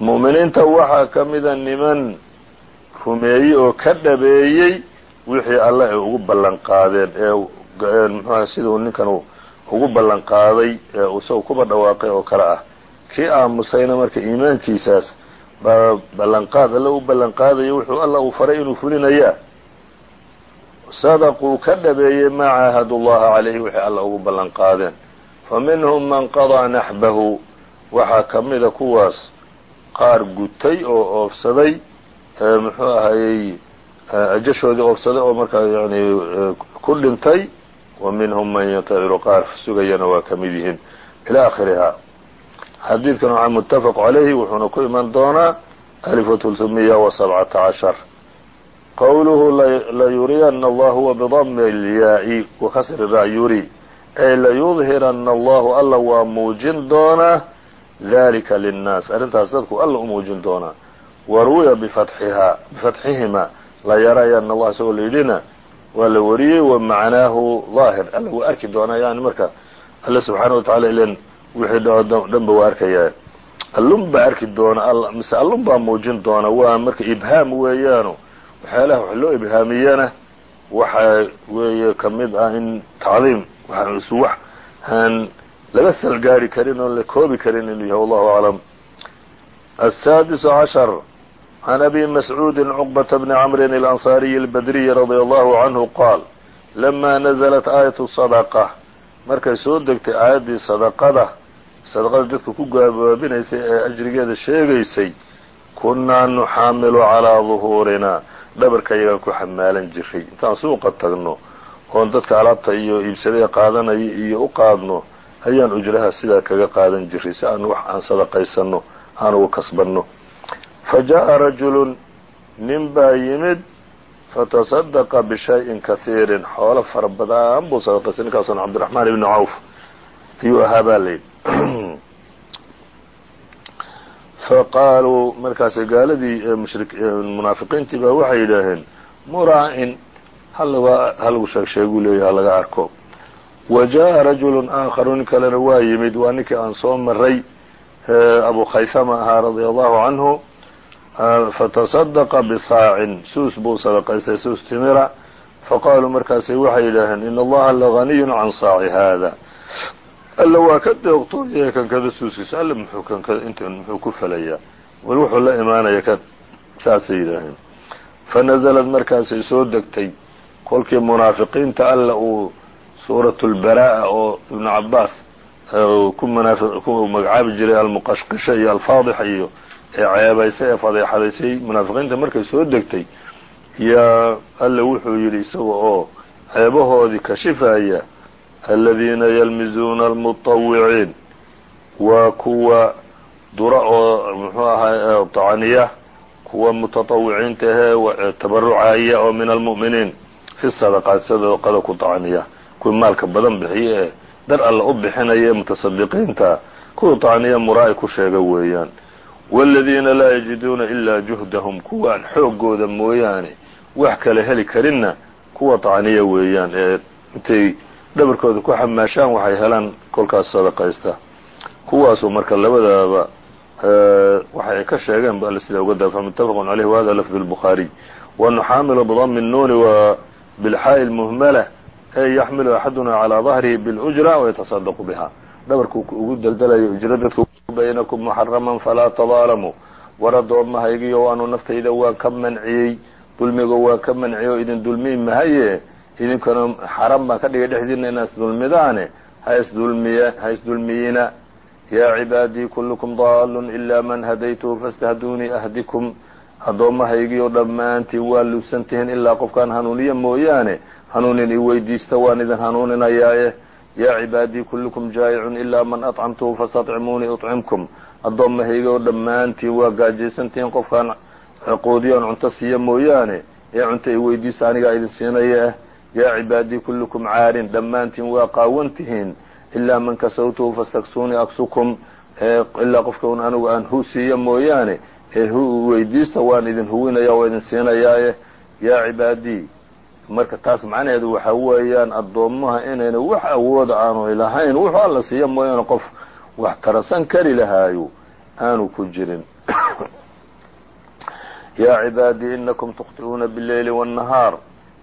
mu'miniinta waxaa ka mida niman rumeeyey oo ka dhabeeyey wixii alle ay ugu ballan qaadeen ee muxuaha siduu ninkan ugu ballan qaaday ee isagu kuba dhawaaqay oo kale ah. Kii aamusayna marka iimaankiisaas baa ballanqaad alle u ballanqaadaya wuxuu alla uu faray inuu fulinayaa. Sadaquu ka dhabeeyey maa caahadu llaha calayhi wixii alla ugu ballan qaadeen. Fa minhum man qadaa naxbahu waxaa ka mida kuwaas qaar gutay oo oofsaday muxuu ahayey ajashoodii oofsaday oo markaa yani ku dhintay wa minhum man yantaciru qaar sugayana waa ka mid yihiin ilaa akhirihaa xadiidkan waxaa muttafaq calayhi wuxuuna ku iman doonaa alifu tulumiya wa sabcata cashar. Qowluhu layuriyana allahu wa bidami اlyaa-i wa kasri yuri ay layudhirana allahu alla waa muujin doonaa dalika linnaas. Arrintaas dadku alla u muujin doonaa waruwiya bifatxihaa bifatxihima la allah isagoo la waa la wariyey wa macnaahu daahir. Alla waa arki doonaa yani marka alle subxaana watacaala ilan wixii dhao dhanba waa arkaya allun baa arki doona mise allun baa muujin doona waa marka ibhaam weeyaano waxyaalaha wax loo ibhaamiyana waxa weeye ka ah in tacdiim wasu wax aan laga salgaari karin oon la koobi karin inuu yahay wallahu aclam. Aلsaadisu cashar can abi mascuudi cuqbata bni camrin alansaariyi albadriyi radia allahu canhu qaal lamaa nasalat aayatu sadaqa markay soo degtay aayaddii sadaqada sadaqada dadka ku gaabaabinaysay ee ajrigeeda sheegaysay kunnaa nuxaamilu calaa duhuurinaa dhabarkayagaan ku xamaalan jiray intaan suuqa tagno oon dadka alaabta iyo iibsadee qaadanaya iyo u qaadno ayaan ujraha sidaa kaga qaadan jiray si aanu wax aan sadaqaysanno aan kasbanno fa jaa'a rajulun nin baa yimid fatasadaqa bishayin kahiirin xoolo fara badan buu sadaqaystay ninkaasuna cabdiraxmaan ibni cawf ayuu ahaa baa layidhi faqaaluu markaas gaaladii munaafiqiintii baa waxay yidhaaheen muraa'in halagu sheeg sheeguu leeyahay halaga arko wa jaءa rajulu aakharu nin kalena waa yimid waa ninkii aan soo maray abu khaysama ahaa radia allahu canhu fatasadaqa bisaacin suus buu sadaqaystay suus timira faqaaluu markaasay waxay yidhaaheen in allaha laganiyun can saaci haada alla waa ka deeqtooyahay kankada suuskiisa alla muxuu kankada intan muxuu ku falayaa wal wuxuu la imaanaya kan saasay yidhaaheen fanazalad markaasay soo degtay kolkii munaafiqiinta alla uu suuratu lbaraa'a oo ibnu cabaas ku ku magacaabi jiray almuqashqisha iyo alfaadixa iyo ee ceebaysay ee fadeexadaysay munaafiqiinta markay soo degtay yaa alla wuxuu yidhi isaga oo ceebahoodii kashifaya aladiina yalmizuuna almuطawiciin waa kuwa dura oo muxuu ahay tacniya kuwa mutaطawiciinta ahee tabarucaya oo min almu'miniin fi sadaqaat sadaqada ku tacniya kuwii maalka badan bixiya ee dar alla u bixinaya mutasadiqiinta kuwa tacniya muraa'i ku sheega weeyaan wاladiina laa yajiduuna ilaa juhdahum kuwaan xooggooda mooyaane wax kale heli karinna kuwa tacniya weeyaan ee intay dhabarkooda ku xamaashaan waxay helaan kolkaas sadaqaysta kuwaasuu marka labadaaba waxay ka sheegeen ba sida uga da famutafaqun caleyh wahada lafd الbukhaariy wanuxaamilu bdami الnuuni wa bilxaa'i اlmuhmala ee yaxmilu axaduna calىa dahrihi biاlأjra wayatasadaqu biha dhabarku ugu deldelayo ujro dadku baynakum muxaraman falaa tadaalamuu war addoommahaygiyo waanu naftayda waan ka manciyey. Dulmiga waan ka manciyey oo idin dulmiyi mahaye. Idinkuna xaram baan ka dhigay dhexdiina inaa isdulmidaane ha isdulmiy ha isdulmiyina yaa cibaadii kullukum daalun ilaa man hadaytuhu fastahduunii ahdikum. Addoommahaygiioo dhammaantiin waa luusantihiin ilaa qofkaan hanuuniya mooyaane. Hanuunin i weydiista waan idin hanuuninayaaye yaa cibaadii kullukum jaa'icun ilaa man acamtuhu fastacimuni ucimkum addoommahaygo dhammaantiin waa gaajaysantihiin qofkaan quudiyoon cunto siiya mooyaane ee cunto i weydiisa anigaa idin siinaya ah yaa cibaadii kullukum caarin dhammaantiin waa qaawantihiin ilaa man kasawtuhu fastaksuunii aksukum ilaa qofkan anigu aan hu siiyo mooyaane ee weydiista waan idin huwinaya waa idin siinayaae yaa cibaadii marka taas macnaheedu waxa weeyaan addoommaha inayna wax awooda aanu lahayn wuxuu alla siiya mooyaane qof wax tarasan kari lahaayo aanu ku jirin. Yaa cibaadii inakum tukhti'uuna bileyli wاnnahaar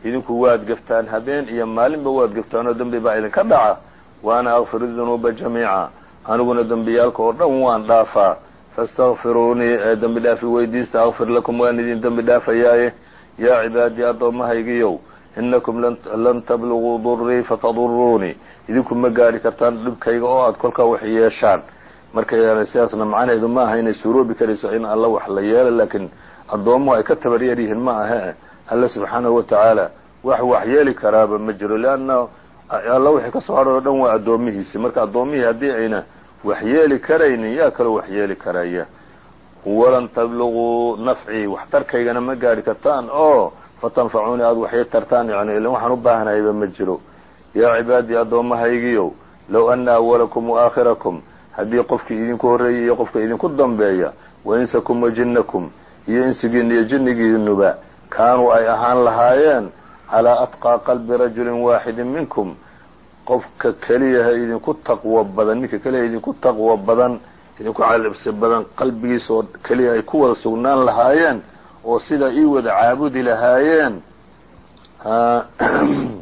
idinku waad gaftaan habeen iyo maalinba waad gaftaan oo dembi baa idinka dhaca. Waana akfiru dunuuba jamiica. Aniguna dembiyaalka oo dhan waan dhaafaa. Faاstakfiruunii ee dembi dhaafi weydiista akfir lakum waan idin dembi dhaafayaaye. Yaa cibaadii addoommahaygiyow inakum lan tabluguu durii fataduruunii idinku ma gaari kartaan dhibkayga oo aad kolkaa wax yeeshaan marka sidaasna macnaheedu ma aha inay suuroobi karayso in alla wax la yeelo laakiin addoommuhu ay ka tabar yar yihiin ma ahe alle subxaanahu watacaala wax wax yeeli karaaba ma jiro leanna alla wixii ka soo hadhay dhan waa addoomihiisi marka addoommihii haddii ayna wax yeeli karaynin yaa kaloo wax yeeli karaya walan tabluguu nafcii waxtarkaygana ma gaari kartaan oo fatanfacuunii aada waxii tartaan yani ilan waxaan u baahanayba ma jiro. Yaa cibaadii addoommahaygiyow low ana awalakum waaaakhirakum haddii qofkii idinku horreeyay iyo qofka idinku dambeeya wa insakum wa jinnakum iyo insigiina iyo jinnigiinuba kaanuu ay ahaan lahaayeen calaa atqaa qalbi rajulin waaxidin minkum qofka keliyaha idinku taqwo badan ninka keliyaha idinku taqwo badan idinku calibsi badan qalbigiisa oo keliya ay ku wada sugnaan lahaayeen oo sidaa ii wada caabudi lahaayeen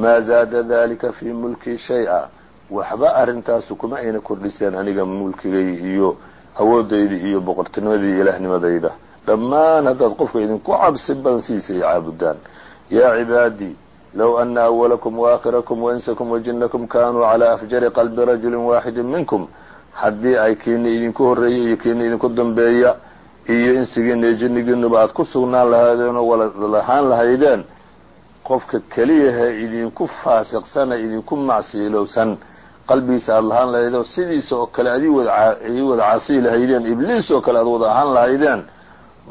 maa zaada dalika fii mulkii shay-a. Waxba arrintaasu kuma ayna kordhiseen aniga mulkigay iyo awoodaydii iyo boqortinimadii ilaahnimadayda dhammaan haddaad qofka idinku cabsi badan sidiisa ay caabudaan. Yaa cibaadii low ana awalakum waakhirakum wainsakum wajinakum kanuu calaa afjari qalbi rajulin waaxidin minkum. Haddii ay kiina idinku horreeyay iyo kiina idinku dambeeya iyo insigiina iyo jinnigiinuba aad ku sugnaan lahaydeen oo wala lahaan lahaydeen qofka keliyahe idinku faasiqsana idinku macsiilowsan qalbigiisa aada lahaan lahaydeen sidiisa oo kale ad ii wada caasiyi lahaydeen ibliis oo kale aad wada ahaan lahaydeen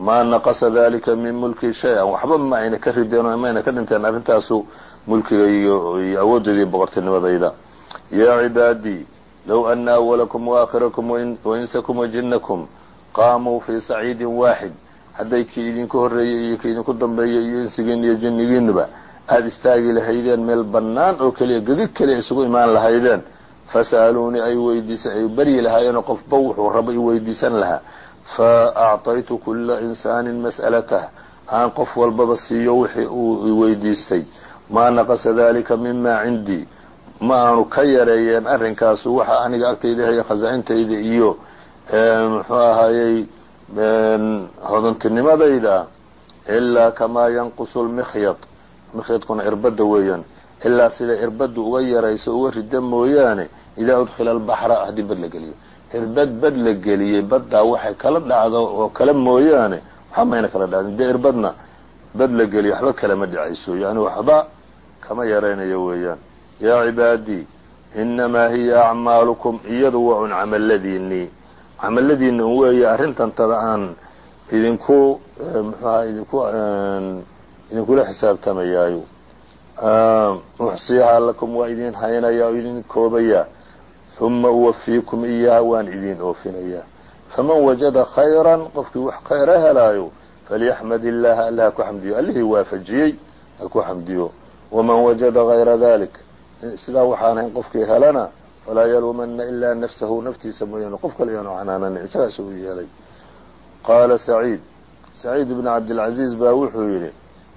maa naqasa dalika min mulki shay-an. Waxba ma ayna ka rideen oo maayna ka dhinteen arrintaasu mulkiga iyo iyo awooddeeda iyo boqortinimadayda. Yaa cibaadii low ana awalakum waakhirakum wainsakum wajinakum qaamuu fii saciidin waaxid. Hadday kii idinku horreeyey iyo kii idinku dambeeyey iyo insigiin iyo jinnigiinuba aada istaagi lahaydeen meel bannaan oo keliya gegi keliya isugu imaan lahaydeen. Fasa'aluunii ay weydiisa ay baryi lahaayeenoo qofba wuxuu raba i weydiisan lahaa. Fa acطaytu kula insaanin mas'alatah. Aan qof walbaba siiyo wixii uu iweydiistay maa naqasa dalika mima cindii ma aanu ka yareeyeen arrinkaasu waxa aniga agtayda haya khasaa-intayda iyo muxuu ahaayey hodantinimadayda ilaa kamaa yanqusu lmikhyad mikhyadkuna irbadda weeyaan. Ilaa sida irbaddu uga yarayso uga rida mooyaane idaa udkhila albaxra haddii bad la geliyo. Irbad bad la geliyey baddaa waxay kala dhacdo oo kale mooyaane waxba mayna kala dhacdin. Dee irbadna bad la geliyo waxba kalama dhacayso yani waxba kama yaraynayo weeyaan. Yaa cibaadii inamaa hiya acmaalukum iyadu waa un camaladiinii camaladiina weeye arrintantada aan idinku mxuaha idinku idinkula xisaabtamayaayo. Uxsiihaa lakum waa idin haynaya oo idin koobaya. Huma uwafiikum iyaha waan idin oofinayaa faman wajada khayran qofkii wax khayra helaayo falyaxmad illaha alla ha ku xamdiyo. Allihii waafajiyey ha ku xamdiyo. Waman wajada gayra dalik sidaa waxaan hayn qofkii helana falaa yalumana ilaa nafsahu naftiisa mooyaane qof kale yaanu canaananin isagaas uu yeelay qaala saciid saciid bn cabdilcaziiz baa wuxuu yidhi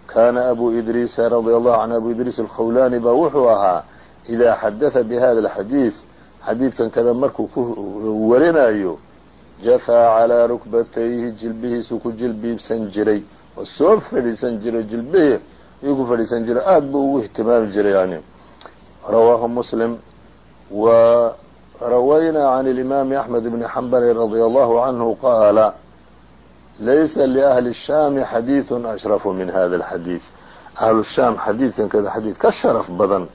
kaana abu idriisa radia allahu canhu abu idriis alkhawlani baa wuxuu ahaa idaa xadatha bihada alxadiid xadiidkan kada markuu ku warinayo jafaa calaa rukbatayhi jilbihiisuu ku jilbiibsan jiray oo soo fadhiisan jiray jilbihii ayuu ku fadhiisan jiray aada buu ugu ihtimaami jiray yani rawaahu muslim wa rawaynaa can اlimaami axmed bni xambali radia allahu canhu qaala laysa liahli الshami xadiiثu ashrafu min hada اlxadiid ahlu shaam xadiidkan kada xadiid ka sharaf badan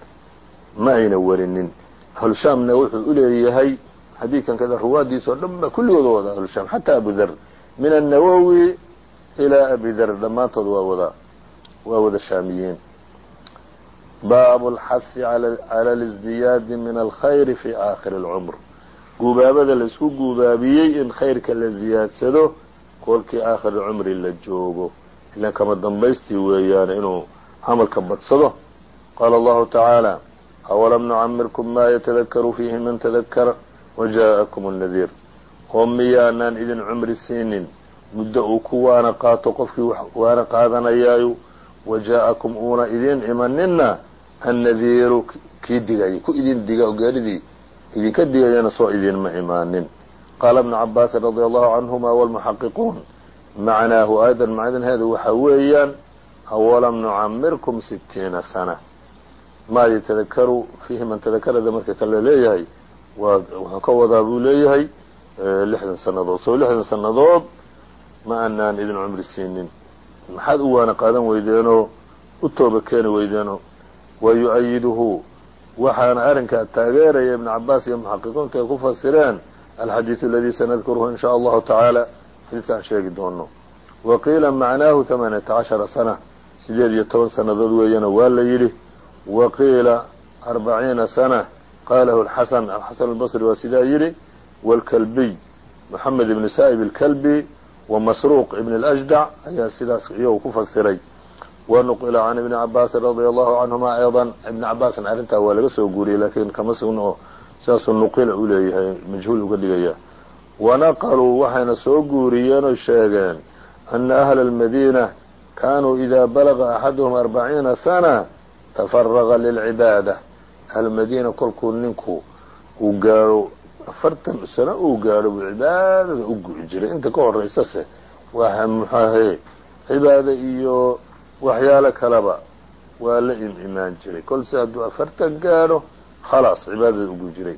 ma ayna warinin ahlu shaamna wuxuu uleeyahay xadiidkan kada ruwaadiisa oo dhan ba kulligooda wada ahlu sham xataa abu der min annawowi ilaa abi der dhammaantood waa wada waa wada shaamiyiin baabu alxahi cala lisdiyaadi min alkhayri fi aakhiri اlcumr guubaabada la isku guubaabiyey in khayrka la ziyaadsado kolkii aakhiri cumri la joogo ilan kama dambaystii weeyaan inuu camalka badsado qaala allahu tacaala awalam nucamirkum maa yatadakaru fiihi man tadakara waja'akum اnnadiir oo miyaanaan idin cumri siinin muddo uu ku waana qaato qofkii waana qaadanayaayo waja'akum uuna idin imanina annadiiru kii digayay ku idin diga oo gaadhidii idinka digayana soo idinma imaanin qaala ibnu cabaasin radia allahu canhuma walmuxaqiquun macnaahu aayadan macdanheedu waxa weeyaan awalam nucamirkum sitiina sana maa yatadakaru fiihi man tadakarada marka kale leeyahay wuxuu ka wadaa buu leeyahay lixdan sannadood soo lixdan sannadood ma aanaan idin cumri siinin maxaad u waana qaadan weydeenoo u tooba keeni weydeenoo wa yu-ayiduhu waxaana arrinkaa taageeraya ibnu cabaas iyo muxaqiqiintu ay ku fasireen alxadiidu aladii sanadkuruhu in shaa allahu tacaala xadiidka aan sheegi doono wa qiila macnaahu tamaaniyata cashara sana sideed iyo toban sannadood weeyana waa la yidhi wa qiila arbaciina sana qalahu alxasan alxasan albasri waa sidaa yidhi waalkalbiy moxamed ibni saa'ib alkalbi wa masruuq ibn اlأjdac ayaa sidaas iyagu ku fasiray wanuqila can ibni cabaasin radia allahu canhuma ayضa ibni cabaasna arrintaa waa laga soo guuriyey laakiin kama sugna oo sidaasuu nuqila u leeyahay majhuul uga dhigaya wanaqaluu waxayna soo guuriyeen oy sheegeen ana ahla اlmadiina kanuu ida balaga axaduhum arbaciina sana tafaraga lilcibaada ahlmadiina kolkuu ninku uu gaaro afartan sano uu gaadho buu cibaadada u jiray inta ka horeysase waa muxaahe cibaado iyo waxyaalo kaleba waa la im imaan jiray. Kolse hadduu afartan gaadho khalaas cibaadada ugu jiray.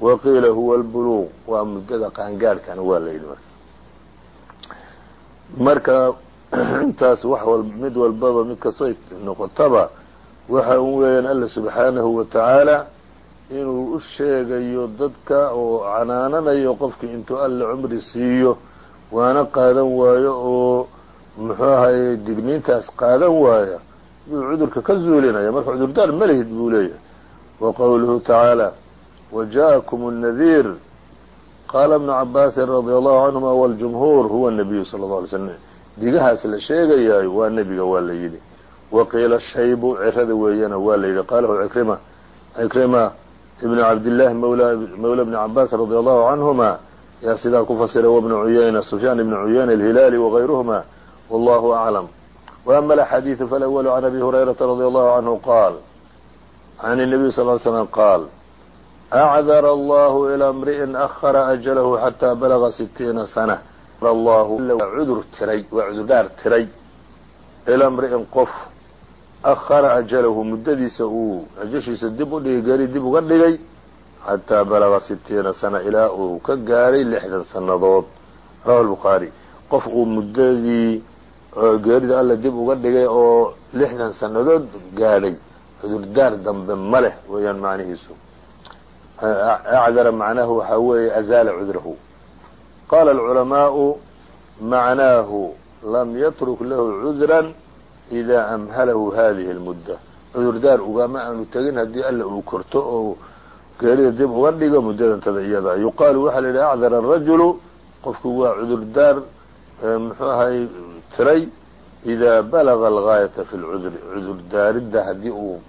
Wa qiila huwa albuluuq waa muddada qaangaadhkana waa la yidhi marka. Marka intaas wax wal mid walbaba mid kastay noqotaba waxa un weeyaan alla subxaanahu wa tacaala inuu u sheegayo dadka oo canaananayo qofkii intuu alla cumri siiyo waana qaadan waayo oo muxuu ahaye digniintaas qaadan waaya yuu cudurka ka zuulinaya marka cudurdaar ma lihid buu leeyahay wa qowluhu tacaala وجاءكم النذير qaala ibnu cabaasin radia allahu canhuma waljumhuur huwa nabiyu sala alla alay slam digahaas la sheegayaayo waa nebiga waa la yidhi wa qiila shaybu cirada weeyana waa la yidhi qaalahu cikrima cikrima ibnu cabdillaahi mawla bni cabaas radia allahu canhuma yaa sidaa ku fasiray wabnu cuyayna sufyaan ibnu cuyayna alhilaali wagayruhuma wallahu aclam وأma الأxaadiiثu falأwl can abi hurayrata radi allahu canhu qaal can الnabiy sal ly slm qaal acdar allahu ilaa mri'in ahara ajalahu xataa balaga sitiina sana allahu cudur tiray waa cudurdaar tiray ilaa mri'in qof ahara ajalahu muddadiisa uu ajashiisa dib u dhigay geeri dib uga dhigay xataa balaga sitiina sana ilaa uu ka gaadhay lixdan sannadood rawahu lbukhaari qof uu muddadii geerida alla dib uga dhigay oo lixdan sannadood gaadhay. Cudurdaar dambe ma leh weeyaan macnihiisu. Acdara macnaahu waxaa weeye azaala cudrahu qaala alculamaau macnaahu lam yatruk lahu cudran idaa amhalahu hadihi اlmudda cudurdaar ugama aanu tegin haddii alla uu korto oo geerida dib uga dhigo muddadantada iyada. Yuqaalu waxaa la yidhi acdara arajulu qofku waa cudurdaar muxuu ahay tiray idaa balaga algaayata fi lcudri cudurdaaridda haddii uu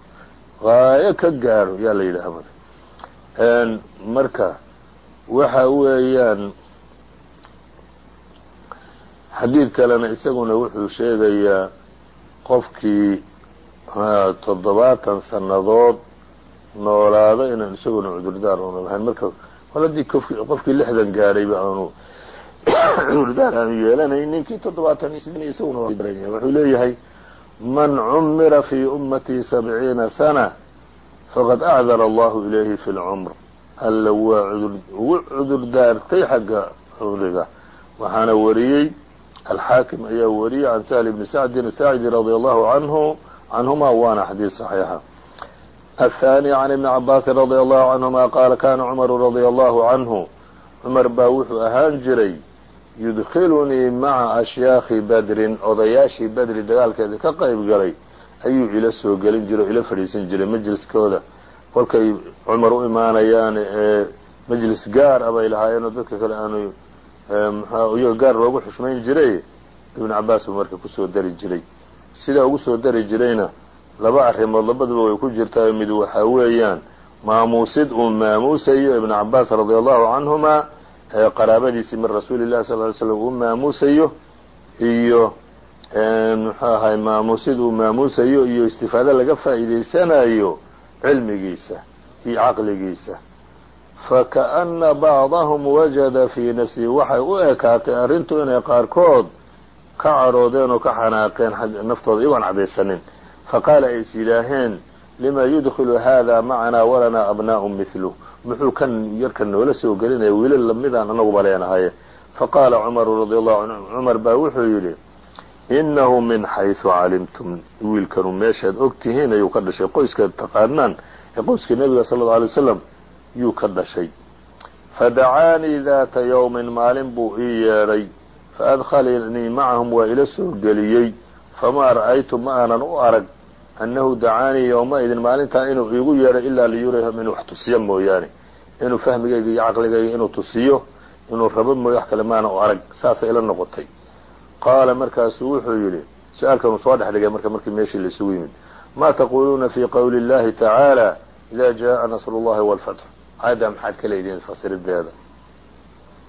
gaayo ka gaadho yaa la yidhaha marka waxa weeyaan xadiid kalena isaguna wuxuu sheegayaa qofkii toddobaatan sannadood noolaada inaan isaguna cudurdaar una lahayn marka haddii qofkii lixdan gaadhayba aanu cudurdaar aanu yeelanayn ninkii toddobaatan isaguna wuxuu leeyahay man cumira fii ummatii sabciina sana faqad acdar allahu ilayhi fi lcumr alla waa ugu cudur daartay xagga cumriga waxaana wariyey alxaakim ayaa wariyey can sahl bni sacdin saacidi radia allahu canhu canhuma waana xadiis صaxiixa aلthaani can ibni cabaasin radia allahu canhuma qaala kana cumaru radia allahu canhu cumar baa wuxuu ahaan jiray yudkilunii maca ashyaakhi badrin odayaashii badri dagaalkeeda ka qayb galay ayuu ila soo gelin jiray o ila fadhiisan jiray majliskooda. Kolkay cumar u imaanayaan majlis gaar a bay lahaayeenoo dadka kale aanu iyaga gaar loogu xushmayn jiray ibn cabaas buu marka ku soo dari jiray. Sidaa ugu soo dari jirayna laba arrimood labaduba way ku jirtaa. Mid waxaa weeyaan maamuusid uu maamuusayo ibn cabaas radia allahu canhuma ee qaraabadiisii min rasuuli llahi sal ly slam uu maamuusayo iyo muxuu ahay maamuusid uu maamuusayo iyo istifaado laga faa'iidaysanayo cilmigiisa iyo caqligiisa. Fakaأna bacdahum wajada fii nafsihi waxay u ekaatay arrintu inay qaarkood ka cadhoodeen oo ka xanaaqeen naftooda iyagoon cadaysanin faqaala ay is yidhaaheen lima yudkilu hada macanaa walanaa abnaa'u mihlu muxuu kan yarka noola soo gelinaya wiilal lamidaan anaguba leenahaye faqaala cumaru radi allahu canhu cumar baa wuxuu yidhi inahu min xaysu calimtum wiilkanu meeshaad og tihiin ayuu ka dhashay. Qoyskaad taqaanaan ee qoyskii nebiga sala allau alay wasalam yuu ka dhashay. Fadacaanii daata yawmin maalin buu ii yeedhay. Faadkhalanii macahum waa ila soo geliyey. Famaa ra'aytu ma aanan u arag annahu dacaanii yowmaidin maalintaa inuu iigu yeedhay ilaa liyurihim inuu wax tusiyo mooyaane inuu fahmigayga iyo caqligayga inuu tusiyo inuu rabo mooye wax kale maana u arag saasay ila noqotay qaala markaasuu wuxuu yidhi su-aalkanuu soo dhex dhigay marka markii meeshii la isugu yimid ma taquluuna fi qowli اllahi tacaala ida jaءa nasr اllahi wاlfatx aayaddaa maxaad ka leedihiin fasirideeda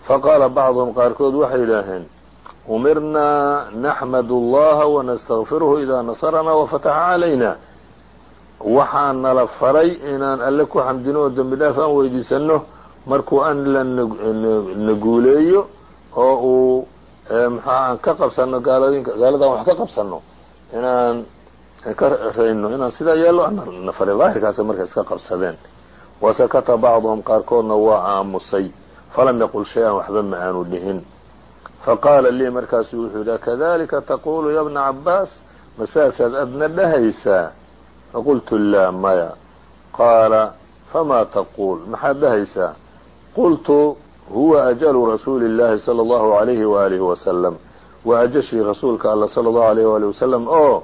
faqaala bacduhum qaarkood waxay yidhaaheen umirnaa naxmad اllaha wanastakfiruhu idaa nasranaa wafataxa calayna waxaa nala faray inaan alle ku xamdino oo dembi dhaaf aan weydiisano markuu an la na guuleeyo oo uu maxaa aan ka qabsano gaaladinka gaaladan wax ka qabsano inaan ka rayno inaan sidaa yeelo na faray daahirkaasa marka iska qabsadeen wasakata bacduhum qaarkoodna waa aamusay falam yaqul shay-an waxba ma aanu dhihin faqaala lii markaasu wuxuu yidhi kadalika taqulu ya bna cabaas masaasaad adna dhahaysaa faqultu laa maya qaala famaa taquul maxaad dhahaysaa qultu huwa ajalu rasuuli اllahi salى اllahu alayhi waalihi wasalam waa ajashii rasuulka alla salى اllahu alayh waalihi wasalam oo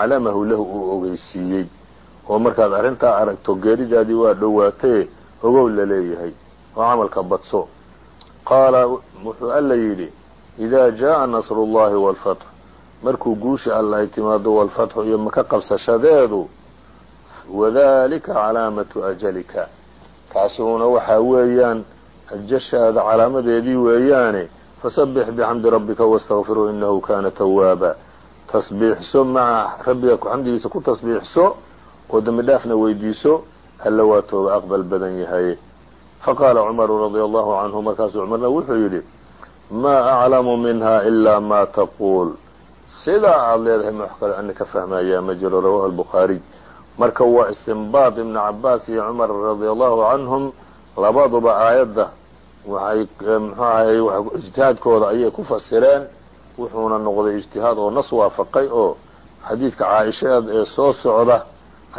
aclamahu lahu uu ogeysiiyey oo markaad arrintaa aragto geeridaadii waa dhowaatee ogow la leeyahay oo camalka badso qaala wuxuu alla yidhi idaa jaaءa nasru اllahi wاlfatx markuu guusha alla ay timaado walfatxu iyo maka qabsashadeedu wadalika calaamatu ajalika kaasuna waxaa weeyaan ajashaada calaamadeedii weeyaane fasabix bixamdi rabbika wastakfiruu inahu kana tawaaba tasbiixso maca rabbiga xamdigiisa ku tasbiixso oo dembi dhaafna weydiiso alla waa tooba aqbal badan yahay faqaala cumaru radia allahu canhu markaasuu cumarna wuxuu yidhi maa aclamu minha ilaa ma taquul sidaa aada leedahay ma wax kale ani ka fahmayaa ma jiro rawahu albukhaariy marka waa istinbaad ibnu cabaas iyo cumar radia allahu canhum labaduba aayadda waxay mxuu ahay ijtihaadkooda ayay ku fasireen wuxuuna noqday ijtihaad oo nas waafaqay oo xadiidka caaishaeed ee soo socda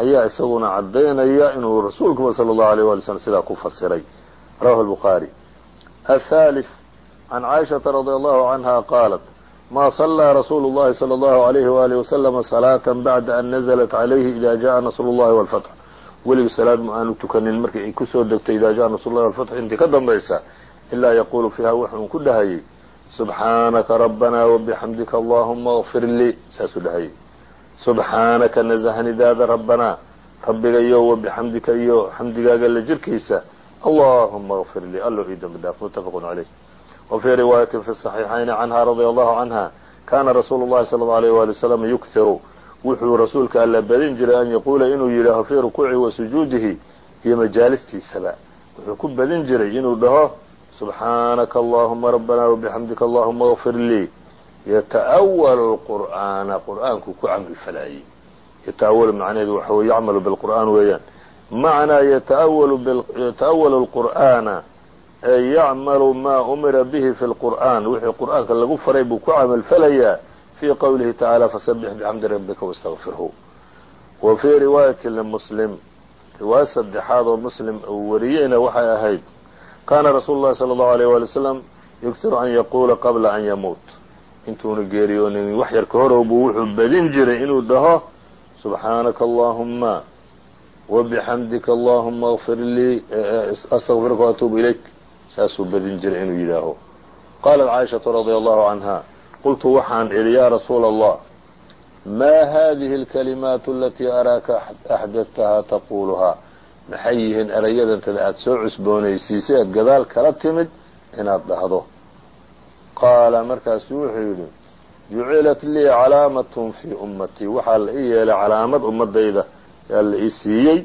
ayaa isaguna caddaynaya inuu rasuulkuba sala allahu alيyh wali slm sidaa ku fasiray rawahu albukhaari athalith can caaishata radi allahu canha qaalat ma صlىa rasuulu الlahi slى الlahu عalayhi walihi waslama salaaةa bacda an naزlat عalayhi ida jaءa nasr اllahi wاlfatx weligii salaad ma aanu tukanin markii ay kusoo degtay ida jaءa nasr llahi wاlfatx intii ka dambaysa ilaa yaqulu fiiha wuxuu ku dhahayay subxaanaka rabbana wabixamdika allahuma اغfir lii saasuu dhahayay subxaanaka nazahnidaada rabbanaa rabbiga iyo wabixamdika iyo xamdigaaga la jirkiisa allahuma اغfir lii allo ii dambi dhaaf mutafaq عalayh وفي رواية في الصحيحين عنها رضي الله عنها كان رsuuل اللhi صلى الله عليه ولي وسلم يkثir wuxuu rasuulka alla badin jiray an yquula inuu yidhaaho fي ركوuعi وasujuudihi iyo majaalistiisaba wuxuu ku badin jiray inuu dhaho سubحaanaka اللهma ربنا وبحمdika اللهma اغfir lii yata'awalu qur'aana qur'aanku ku camli falayay yata'awalu macnaheedu waxa weye yacmalu bilqur'aan weeyaan macnaa yata'awalu lqur'aana ay yacmalu maa umira bihi fi lqur'aan wixii qur'aanka lagu faray buu ku camalfalayaa fii qowlihi tacaala fasabbix bixamdi rabbika wastaqfirhu wa fii riwaayati limuslim riwaayad saddexaad oo muslim uu wariyeyna waxay ahayd kaana rasuulu llahi sala allahu alayh wali wasalam yugsiru an yaquula qabla an yamuut intuuna geeriyoonin wax yar ka horowbuu wuxuu badin jiray inuu dhaho subxaanaka allahuma wabixamdika allahuma fir lii astaqfiruka waatuubu ilayk. Saasuu badin jiray inuu yidhaaho. Qaalat caaishatu radia allahu canha qultu waxaan idhi yaa rasuul allah maa haadihi alkalimaatu alatii araaka axdadtahaa taquuluhaa? Maxay yihiin erayadantada aada soo cusboonaysiisay aada gadaal kala timid inaad dhahdo qaala markaasuu wuxuu yidhi jucilat lii calaamatun fii ummatii waxaa la ii yeelay calaamad ummadayda. Yaa la ii siiyey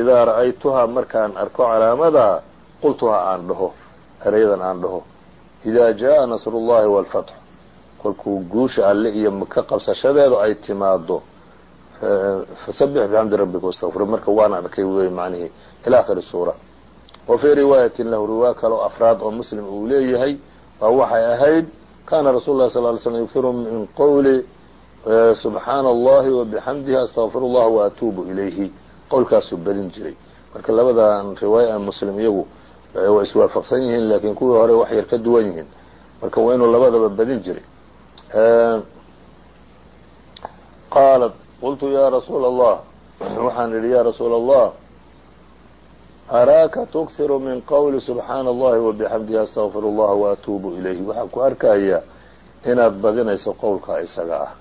idaa ra'aytuhaa markaan arko calaamadaa qultuhaa aan dhaho erayadan aan dhaho. Idaa jaa'a nasrullaahi waalfatxu kolkuu guusha alle iyo ka qabsashadeedu ay timaado fasabbix bixamdi rabbika wastaqfir marka waan arkay wey macnihii ila akhiri suura. Wa fii riwaayatin lahu riwaaya kaloo afraad oo muslim uu leeyahay baa waxay ahayd kana rasul lah sal ly slm yughiru min qowli subxaana allahi wabixamdihi astaqfir اllah waatuubu ilayhi. Qowlkaasuu badin jiray. Marka labadan riwaaya muslim iyagu waa iswaafaqsan yihiin laakiin kuwii hore wax yar ka duwan yihiin. Marka waa inuu labadaba badin jiray. Qaalat qultu ya rasuula allah waxaan idhi ya rasuula allah araaka tuksiru min qowli subxaana allahi wabixamdihi astaqfir اllah waatuubu ilayhi waxaan ku arkayaa inaad badinayso qowlkaa isaga ah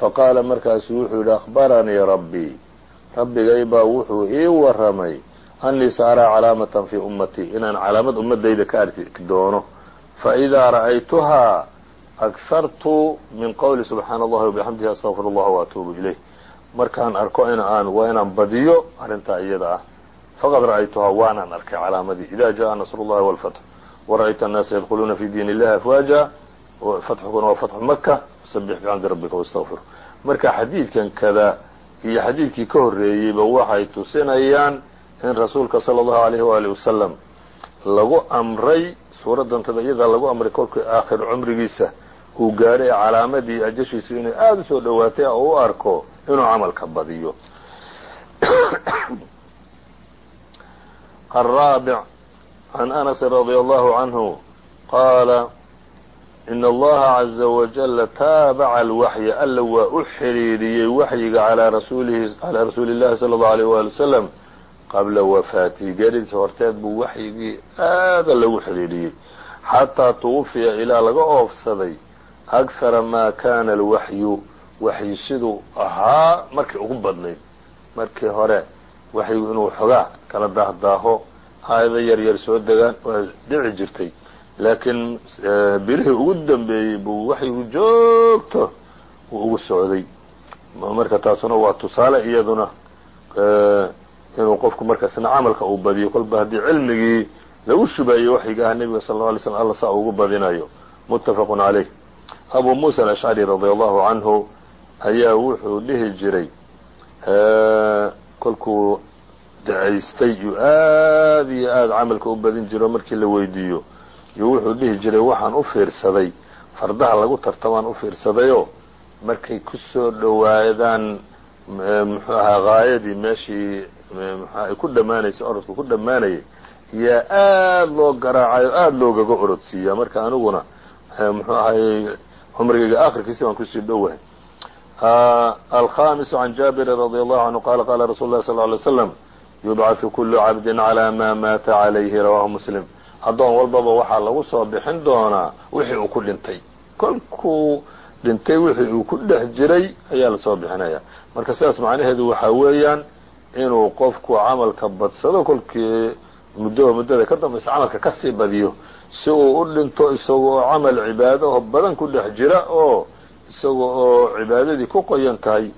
faqaala markaasu wuxuu yihi akhbaranii rabbii rabbigay baa wuxuu ii waramay anii saaraa calaamatan fii ummatii inaan calaamad ummadayda ka arki doono faidaa ra'aytuhaa aghartu min qowli subxaana allahi wabixamdihi astaqfir allah waatuubu ilayh markaan arko in aan waa inaan badiyo arrintaa iyada ah faqad ra'aytuhaa waanaan arkay calaamadii ida jaءa nasr اllahi wاlfatx wara'ayta annaasa yadkhuluuna fi diin illahi afwaaja fatxukuna waa fatxu maka fasabix bixamdi rabbika wastaqfir marka xadiidkan kada iyo xadiidkii ka horreeyeyba waxay tusinayaan in rasuulka sala allahu alayhi waali wasalam lagu amray suuraddantada iyadaa lagu amray kolkii aakhir cumrigiisa uu gaadhay calaamadii ajashiisa inay aada usoo dhowaatay oo u arko inuu camalka badiyo الرابع عن أنس رضي الله عنه قال إن الله عز وجل تاaبع الوحي alla waa u xiriiriyey waxyiga عalى rasuulihi عalى rasuuli الlahi صلى الله عليه وaلي وسلم qabla wafaatihi geeridiisa horteed buu waxyigii aada lagu xidhiidhiyey xataa tuwufiya ilaa laga oofsaday akhara maa kana alwaxyu waxyi siduu ahaa markii ugu badnayd markii hore waxyigu inuu xogaa kala daahdaaho aayado yar yar soo degaan waa dhici jirtay. Laakiin birihii ugu dambeeyey buu waxyigu joogto uu ugu socday. Marka taasuna waa tusaale iyaduna inuu qofku markaasna camalka uu badiyo. Kolba haddii cilmigii lagu shubaayey waxyiga ah nebiga sal lla alay slam alla saa ugu badinayo muttafaqu calayh abu muusa alashcari radia allahu canhu ayaa wuxuu dhihi jiray kolkuu dacaystay yuu aada iyo aada camalka u badin jiro markii la weydiiyo. Yuu wuxuu dhihi jiray waxaan u fiirsaday. Fardaha lagu tartamaan u fiirsadayoo markay ku soo dhowaadaan muxuu ahaa haayadii meeshii mxua ay ku dhammaanaysay orodku ku dhammaanayay. Yaa aada loo garaacay oo aada loogaga orodsiiyaa marka aniguna muxuu ahay cumrigayga akhirkiisi baan ku sii dhowahay alkhamisu can jaabirin radi allahu canhu qala qala rasul lah sal lay slam yubcathu kulu cabdin calaa maa maata calayhi rawahu muslim addoon walbaba waxaa lagu soo bixin doonaa wixii uu ku dhintay kolkuu dhintay wixii uu ku dhex jiray ayaa la soo bixinaya marka sidaas macnaheedu waxaa weeyaan inuu qofku camalka badsado kolkii muddo muddada ka dambaysa camalka ka sii badiyo si uu u dhinto isagoo camal cibaadaho badan ku dhex jira oo isaga oo cibaadadii ku qoyan tahay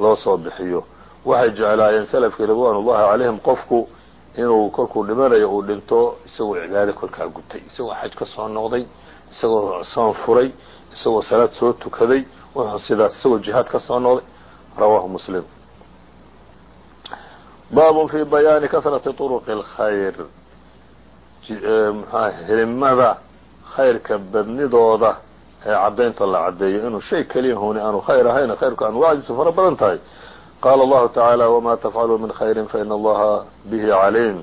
loo soo bixiyo. Waxay jeclaayeen salafkii ridwan ullahi calayhim qofku inuu kolkuu dhimanayo uu dhinto isagoo cibaado kolkaa gutay isagoo xaj ka soo noqday isagoo soon furay isagoo salaad soo tukaday wuxuu sidaas isagoo jihaad ka soo noqday. Rawahu muslim. Baabun fi bayaani kasrati turuqi اlkhayr mxua hilimada khayrka badnidooda caddaynta la caddeeyo inuu shay keliya huni aanu khayr ahayn khayrku anwaacdiisu fara badan tahay. Qaala allahu tacaala wama tafcaluu min khayrin faina allaha bihi caliim.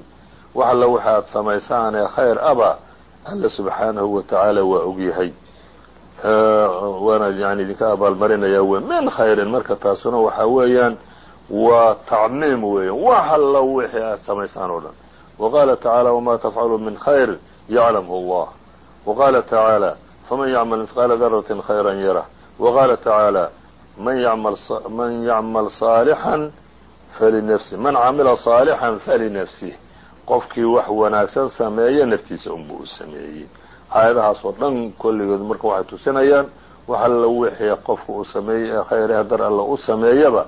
Wax alla waxa aad samaysaan ee khayr aba alla subxaanahu wa tacaala waa ogyahay waana yani idinka abaalmarinaya w min khayrin marka taasuna waxa weeyaan waa tacmiim weeyaan wax alla wixii aad samaysaan oo dhan. Waqaala tacaala wama tafcaluu min khayr yaclamhu allah. Waqaala tacaala faman yacmal mihqaala daratin khayra yarah waqaala tacaala man yacmal saalixan falinafsih man camila saalixan falinafsih qofkii wax wanaagsan sameeya naftiisa unbuu u sameeyey aayadahaas oo dhan kolligood marka waxay tusinayaan wax alla wixii qofka uu sameeyey ee khayr dar alla u sameeyaba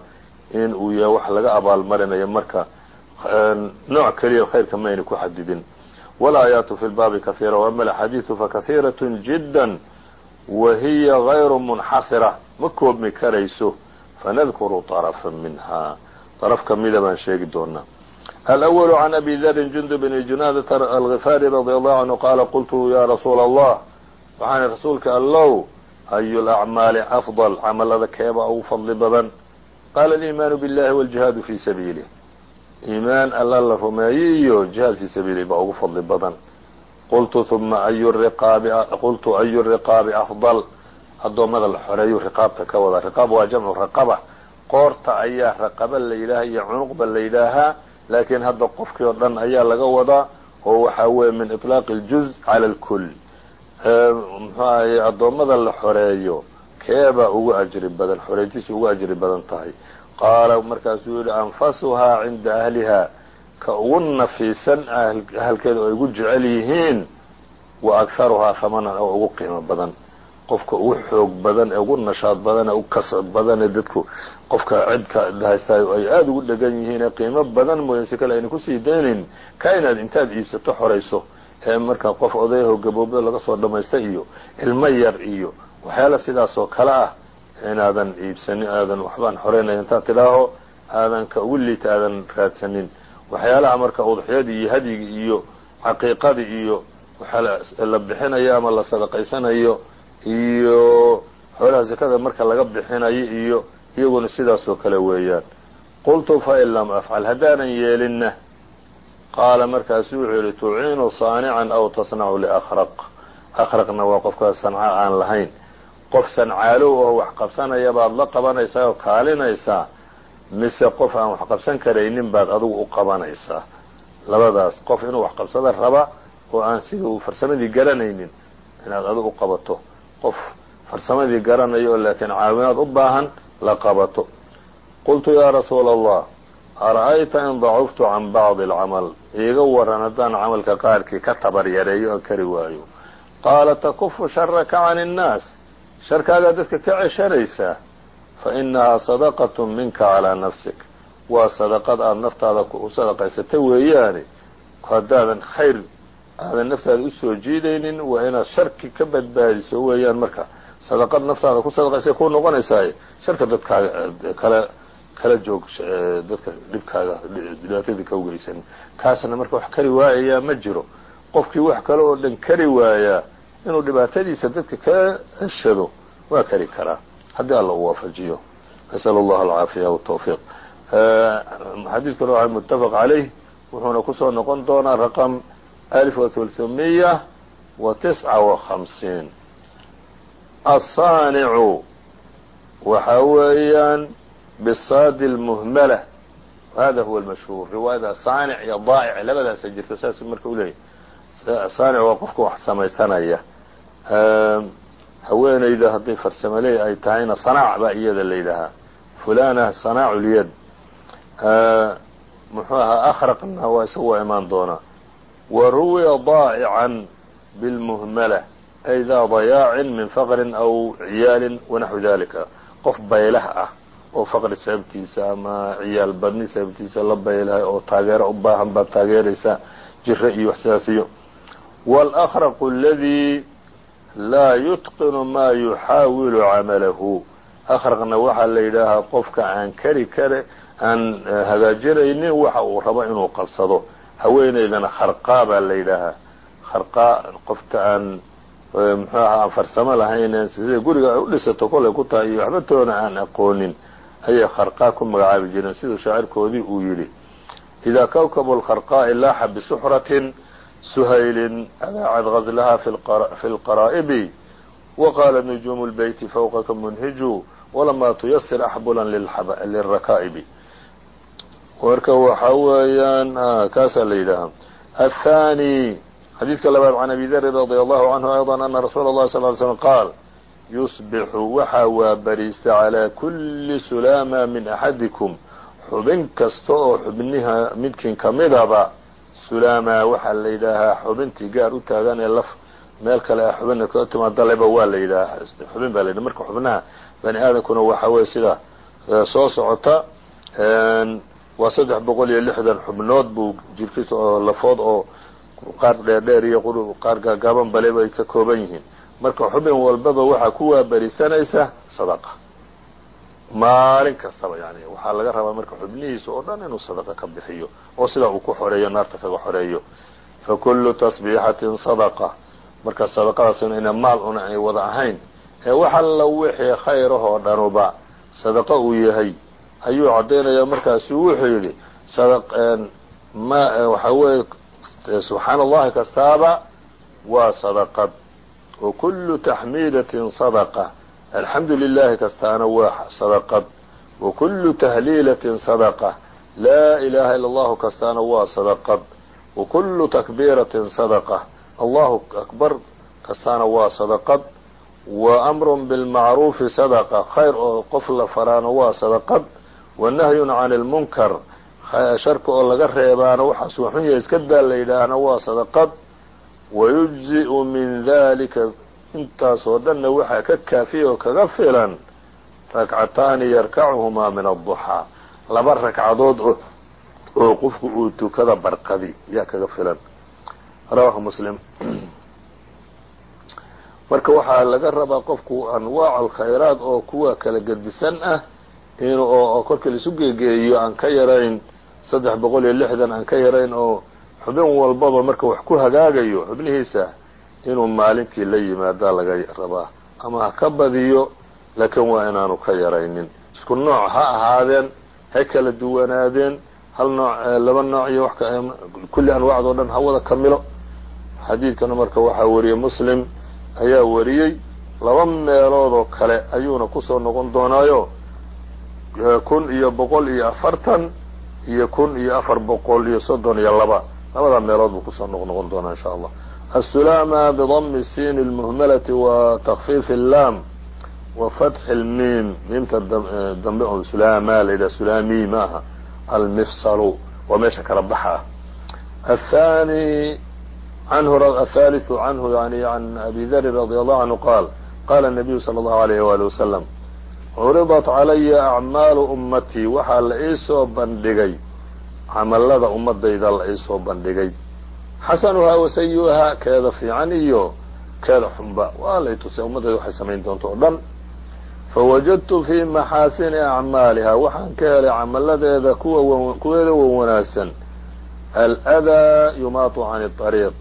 in uu yahay wax laga abaalmarinayo marka nooc keliya khayrka mayna ku xadidin walaayaatu fi lbaabi kahiira waama alxadiidu fakahiiraة jidا wa hiya غayru munxasira ma koobmi karayso fanadkuru طرفa minha طرف kamida baan sheegi doonaa الأول عن أbي dri جندب بن جuناadة الغفاrي رضي الله عنه qاla qلtu ya رasuul الله waxaan rasuulka allow أy الأعmاali أفضل camalada keeba ugu fadli badan qala الإimaan bالlahi والجiهاad fي sabiilه iimaan alla la rumeeyey iyo jihaad fii sabiilih baa ugu fadli badan qultu uma ayu riqaabi qultu ayu riqaabi afdal addoommada la xoreeyu riqaabta ka wada riqaab waa jamcu raqaba qoorta ayaa raqaba la yidhaaha iyo cunuqba la yidhaahaa laakiin hadda qofkii oo dhan ayaa laga wadaa oo waxaa weeye min iطlaaqi اljuz cala اlkul muxuu ahaye addoommada la xoreeyo keebaa ugu ajri badan xoreyntiisa ugu ajri badan tahay Qaala markaasuu yihi anfasuhaa cinda ahliha ka ugu nafiisan ahalkeeda oo ay ugu jecel yihiin wa akharuhaa hamanan oo ugu qiimo badan. Qofka ugu xoog badan ee ugu nashaad badan ee ugu kasab badan ee dadku qofka cidka haystaayo ay aada ugu dhegan yihiin ee qiimo badan mooyan si kale ayna ku sii daynayn ka inaad intaad iibsato xorayso ee marka qof odayaho gaboobada laga soo dhamaystay iyo ilmo yar iyo waxyaala sidaas oo kale ah inaadan iibsanin aadan waxbaan xoreynaya intaad tidhaaho aadan ka ugu liita aadan raadsanin. Waxyaalaha marka udxiyadii iyo hadyigi iyo caqiiqadii iyo waxaa la bixinayo ama la sadaqaysanayo iyo xoolaha zakada marka laga bixinayo iyo iyaguna sidaas oo kale weeyaan. Qultu fain lam afcal haddaanan yeelinna qaala markaasu wuxuu yihi tuciinu saanican aw tasnacu liakhraq akhraqna waa qofka sanca aan lahayn qof sancaalow oo wax qabsanaya baad la qabanaysaa oo kaalinaysaa mise qof aan wax qabsan karaynin baad adigu u qabanaysaa. Labadaas qof inuu wax qabsada raba oo aan sida uu farsamadii garanaynin inaad adigu u qabato. Qof farsamadii garanayo oo laakiin caawinaad u baahan la qabato. Qultu yaa rasuula allah ara'ayta in dacuftu can bacdi alcamal? Iiga waran haddaan camalka qaarkii ka tabar yareeyo oo kari waayo. Qaala takufu sharaka can innaas sharkaagaa dadka ka ceshanaysaa fa inahaa sadaqatu minka calaa nafsik. Waa sadaqad aada naftaada u sadaqaysata weeyaane haddaadan khayr aadan naftaada u soo jiidaynin waa inaad sharki ka badbaadiso weeyaan marka. Sadaqad naftaada ku sadaqaysay ku noqonaysaaye sharka dadkaaga kala kala joog dadka dhibkaaga dhibaatadii ka ugeysan kaasna marka wax kari waayayaa ma jiro. Qofkii wax kale oo dhan kari waayaa inuu dhibaatadiisa dadka ka ceshado waa kari karaa haddii alla uu waafajiyo. Nasal allah alcaafiya wtawfiiq xadiidkuna waa muttafaq calayh. Wuxuuna ku soo noqon doonaa raqam alif watulhumiya wa tisca wa asaanicu waxaa weeyaan bisaadi اlmuhmala hada huwa almashhuur. Riwaayada saanic iyo daa'ic labadaasa jirto saasuu marka u saanic waa qofka wax samaysanaya haweenayda hadday farsamaley ay tahayna sanaac baa iyada la yidhaahaa fulana sanaacu lyad muxuu ahaa akhraqna waa isaga waa imaan doonaa wa ruwiya daa'ican bilmuhmala ay daa dayaacin min faqrin aw ciyaalin wanaxwi dalika qof baylah ah oo faqri sababtiisa ama ciyaal badni sababtiisa la baylahay oo taageero u baahan baad taageeraysaa jiro iyo wax sidaas iyo wاlأkraqu اladii laa yutqinu ma yuxaawilu camalahu. Akraqna waxaa la yidhaahaa qofka aan kari kare aan hagaajinaynin waxa uu rabo inuu qabsado haweenaydana kharqaa baa la yidhaahaa kharqaa qofta aan muxuu ahaa aan farsamo lahayn sida guriga ay u dhisato kolay ku tahay iyo waxba aan aqoonin ayay kharqaa ku magacaabi jireen. Siduu shaacirkoodii uu yidhi idaa kawkabu lkharqaa'i laaxa bisuxratin suhaylin adaacad gazlaha fi lqaraa'ibi waqaalat nujuumu lbeyti fawqaka munhiju walamaa tuyasir axbulan lilrakaa'ibi marka waxa weeyaan kaasaa la yidhaahaa athani xadiidka labaad can abi darin radia allahu canhu ayضa ana rasuula اllahi sal ly slm qaal yusbixu waxaa waabariista calaa kuli sulaama min axadikum xubin kasta oo xubniha midkin kamidaba sulaama waxaa la yidhaahaa xubintii gaar u taagan ee laf meel kale a xubina ka timaadaleba waa la yidhahaa xubin baa la yidhaha marka xubnaha bani aadamkuna waxa weye sida soo socota waa saddex boqol iyo lixdan xubnood buu jirkiisa oo lafood oo qaar dheerdheer iyo qaar gaagaaban baleba ay ka kooban yihiin. Marka xubin walbaba waxaa ku waaberisanaysa sadaqa maalin kastaba yani waxaa laga rabaa marka xubnihiisa oo dhan inuu sadaqa ka bixiyo oo sidaa uu ku xoreeyo naarta kaga xoreeyo. Fa kullu tasbiixatin sadaqa. Marka sadaqadaasuna ina maal una ay wada ahayn ee wax alla wixii khayrahoo dhanuba sadaqa uu yahay ayuu caddaynaya markaasu wuxuu yidhi ma waxa weeye subxaana allahi kastaaba waa sadaqad. Wa kullu taxmiidatin sadaqa alxamdu lilahi kastaana waa sadaqad wa kullu tahliilatin sadaqa. Laa ilaha ila allahu kastaana waa sadaqad wa kullu takbiiratin sadaqa. Allahu akbar kastaana waa sadaqad wa amrun bilmacruufi sadaqa. Khayr oo qof la faraana waa sadaqad wa nahyun can lmunkar sharka oo laga reebaana waxaas waxun iska daa la yidhaahna waa sadaqad wayujzi'u min dalika intaasoo dhanna waxaa ka kaafiya oo kaga filan rakcataani yarkacuhumaa min adduxaa laba ragcadood oo qofku uu tukada barqadi yaa kaga filan. Rawahu muslim. Marka waxaa laga rabaa qofku anwaac alkhayraat oo kuwa kala gedisan ah in oo korkii laisu geegeeyo aan ka yarayn saddex boqol iyo lixdan aan ka yarayn oo xubin walbaba marka wax ku hagaagayo xubnihiisa inuu maalintii la yimaadaa laga rabaa. Ama ha ka badiyo laakiin waa inaanu ka yaraynin. Isku nooc ha ahaadeen ha kala duwanaadeen hal nooc laba nooc iyo wax kulli anwaacdoo dhan ha wada kamilo. Xadiidkana marka waxaa wariyey muslim ayaa wariyey laba meelood oo kale ayuuna ku soo noqon doonaayo. Kun iyo boqol iyo afartan iyo kun iyo afar boqol iyo soddon iyo laba. Labada meelood buu ku soo noq noqon doonaa insha allah السلامة بضم السين المهملة وتخفيف اللام وفتح الميم miimta dambe on سلاما layidhah سلامي maaha المفصل waa meesha kala baxa ah الثاني عنه الثالث عنه يعني عن أبي ذر رضي الله عنه قال قال النبي صلى الله عليه وآله وسلم curiضت عalaya أعmaaل أمتي waxaa la ii soo bandhigay camalada ummadayda la ii soo bandhigay xasanuhaa wasayi'uhaa keeda fiican iyo keeda xunba waa lay tusay ummaddayda waxay samayn doonto o dhan. Fawajadtu fii maxaasini acmaaliha waxaan ka helay camaladeeda kuwa kuweeda wan wanaagsan. Aladaa yumaatu can طariiq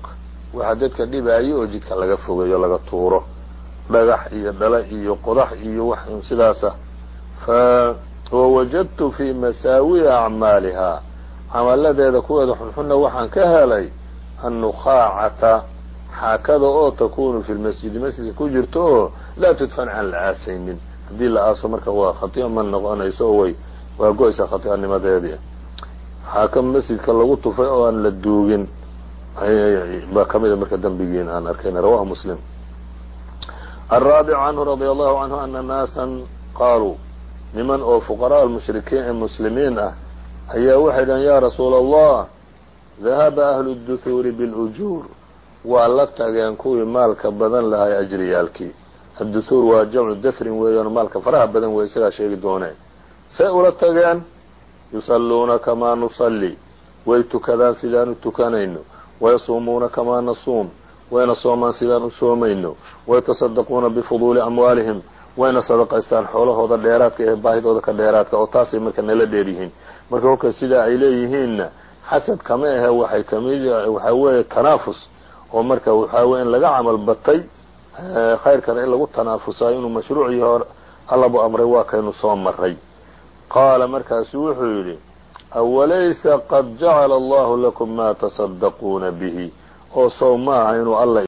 waxa dadka dhibaayo oo jidka laga fogeeyo laga tuuro. Dhagax iyo dhale iyo qodax iyo wax sidaasa fawajadtu fii masaawi'i acmaaliha camaladeeda kuweeda xunxunna waxaan ka helay annukhaacata xaakada oo takunu fi lmasjidi masjidka ku jirto oo laa tudfan aan la aasaynin haddii la aaso marka waa khati'a ma noqonayso oo way waa go-ysa khati'animadeedii xaaka masjidka lagu tufay oo aan la duugin baa kamida marka dembigiin aan arkayna rawahu muslim الرaaبع canhu radي allahu canhu ana naasa qaaluu niman oo fuqaraء mushrikiin ee muslimiin ah ayaa waxay dhahen ya rasuula allah dahaba ahlu اduhuuri bilujuur waa la tageen kuwii maalka badan lahaa ajriyaalkii. adduhuur waa jamcu dahrin weeyaan maalka faraha badan weeye isagaa sheegi dooneen. Say ula tageen yusalluuna kamaa nusalli way tukadaan sidaanu tukanayno. Wayasuumuuna kamaa nasuum wayna soomaan sidaan u soomayno wayatasaddaquuna bifuduuli amwaalihim wayna sadaqaystaan xoolahooda dheeraadka ee baahidooda ka dheeraadka. Oo taasay marka nala dheer yihiin marka kolka sidaa ay leeyihiinna xasad kama ahe waxay ka mid waxaa weeye tanaafus oo marka waxaa weye in laga camal batay khayrkana in lagu tanaafusayo inuu mashruuc yaho allabu amray waa kaynu soo maray qaala markaasu wuxuu yidhi awalaysa qad jacala allahu lakum ma tasaddaquuna bihi? Oo sow ma aha inuu alla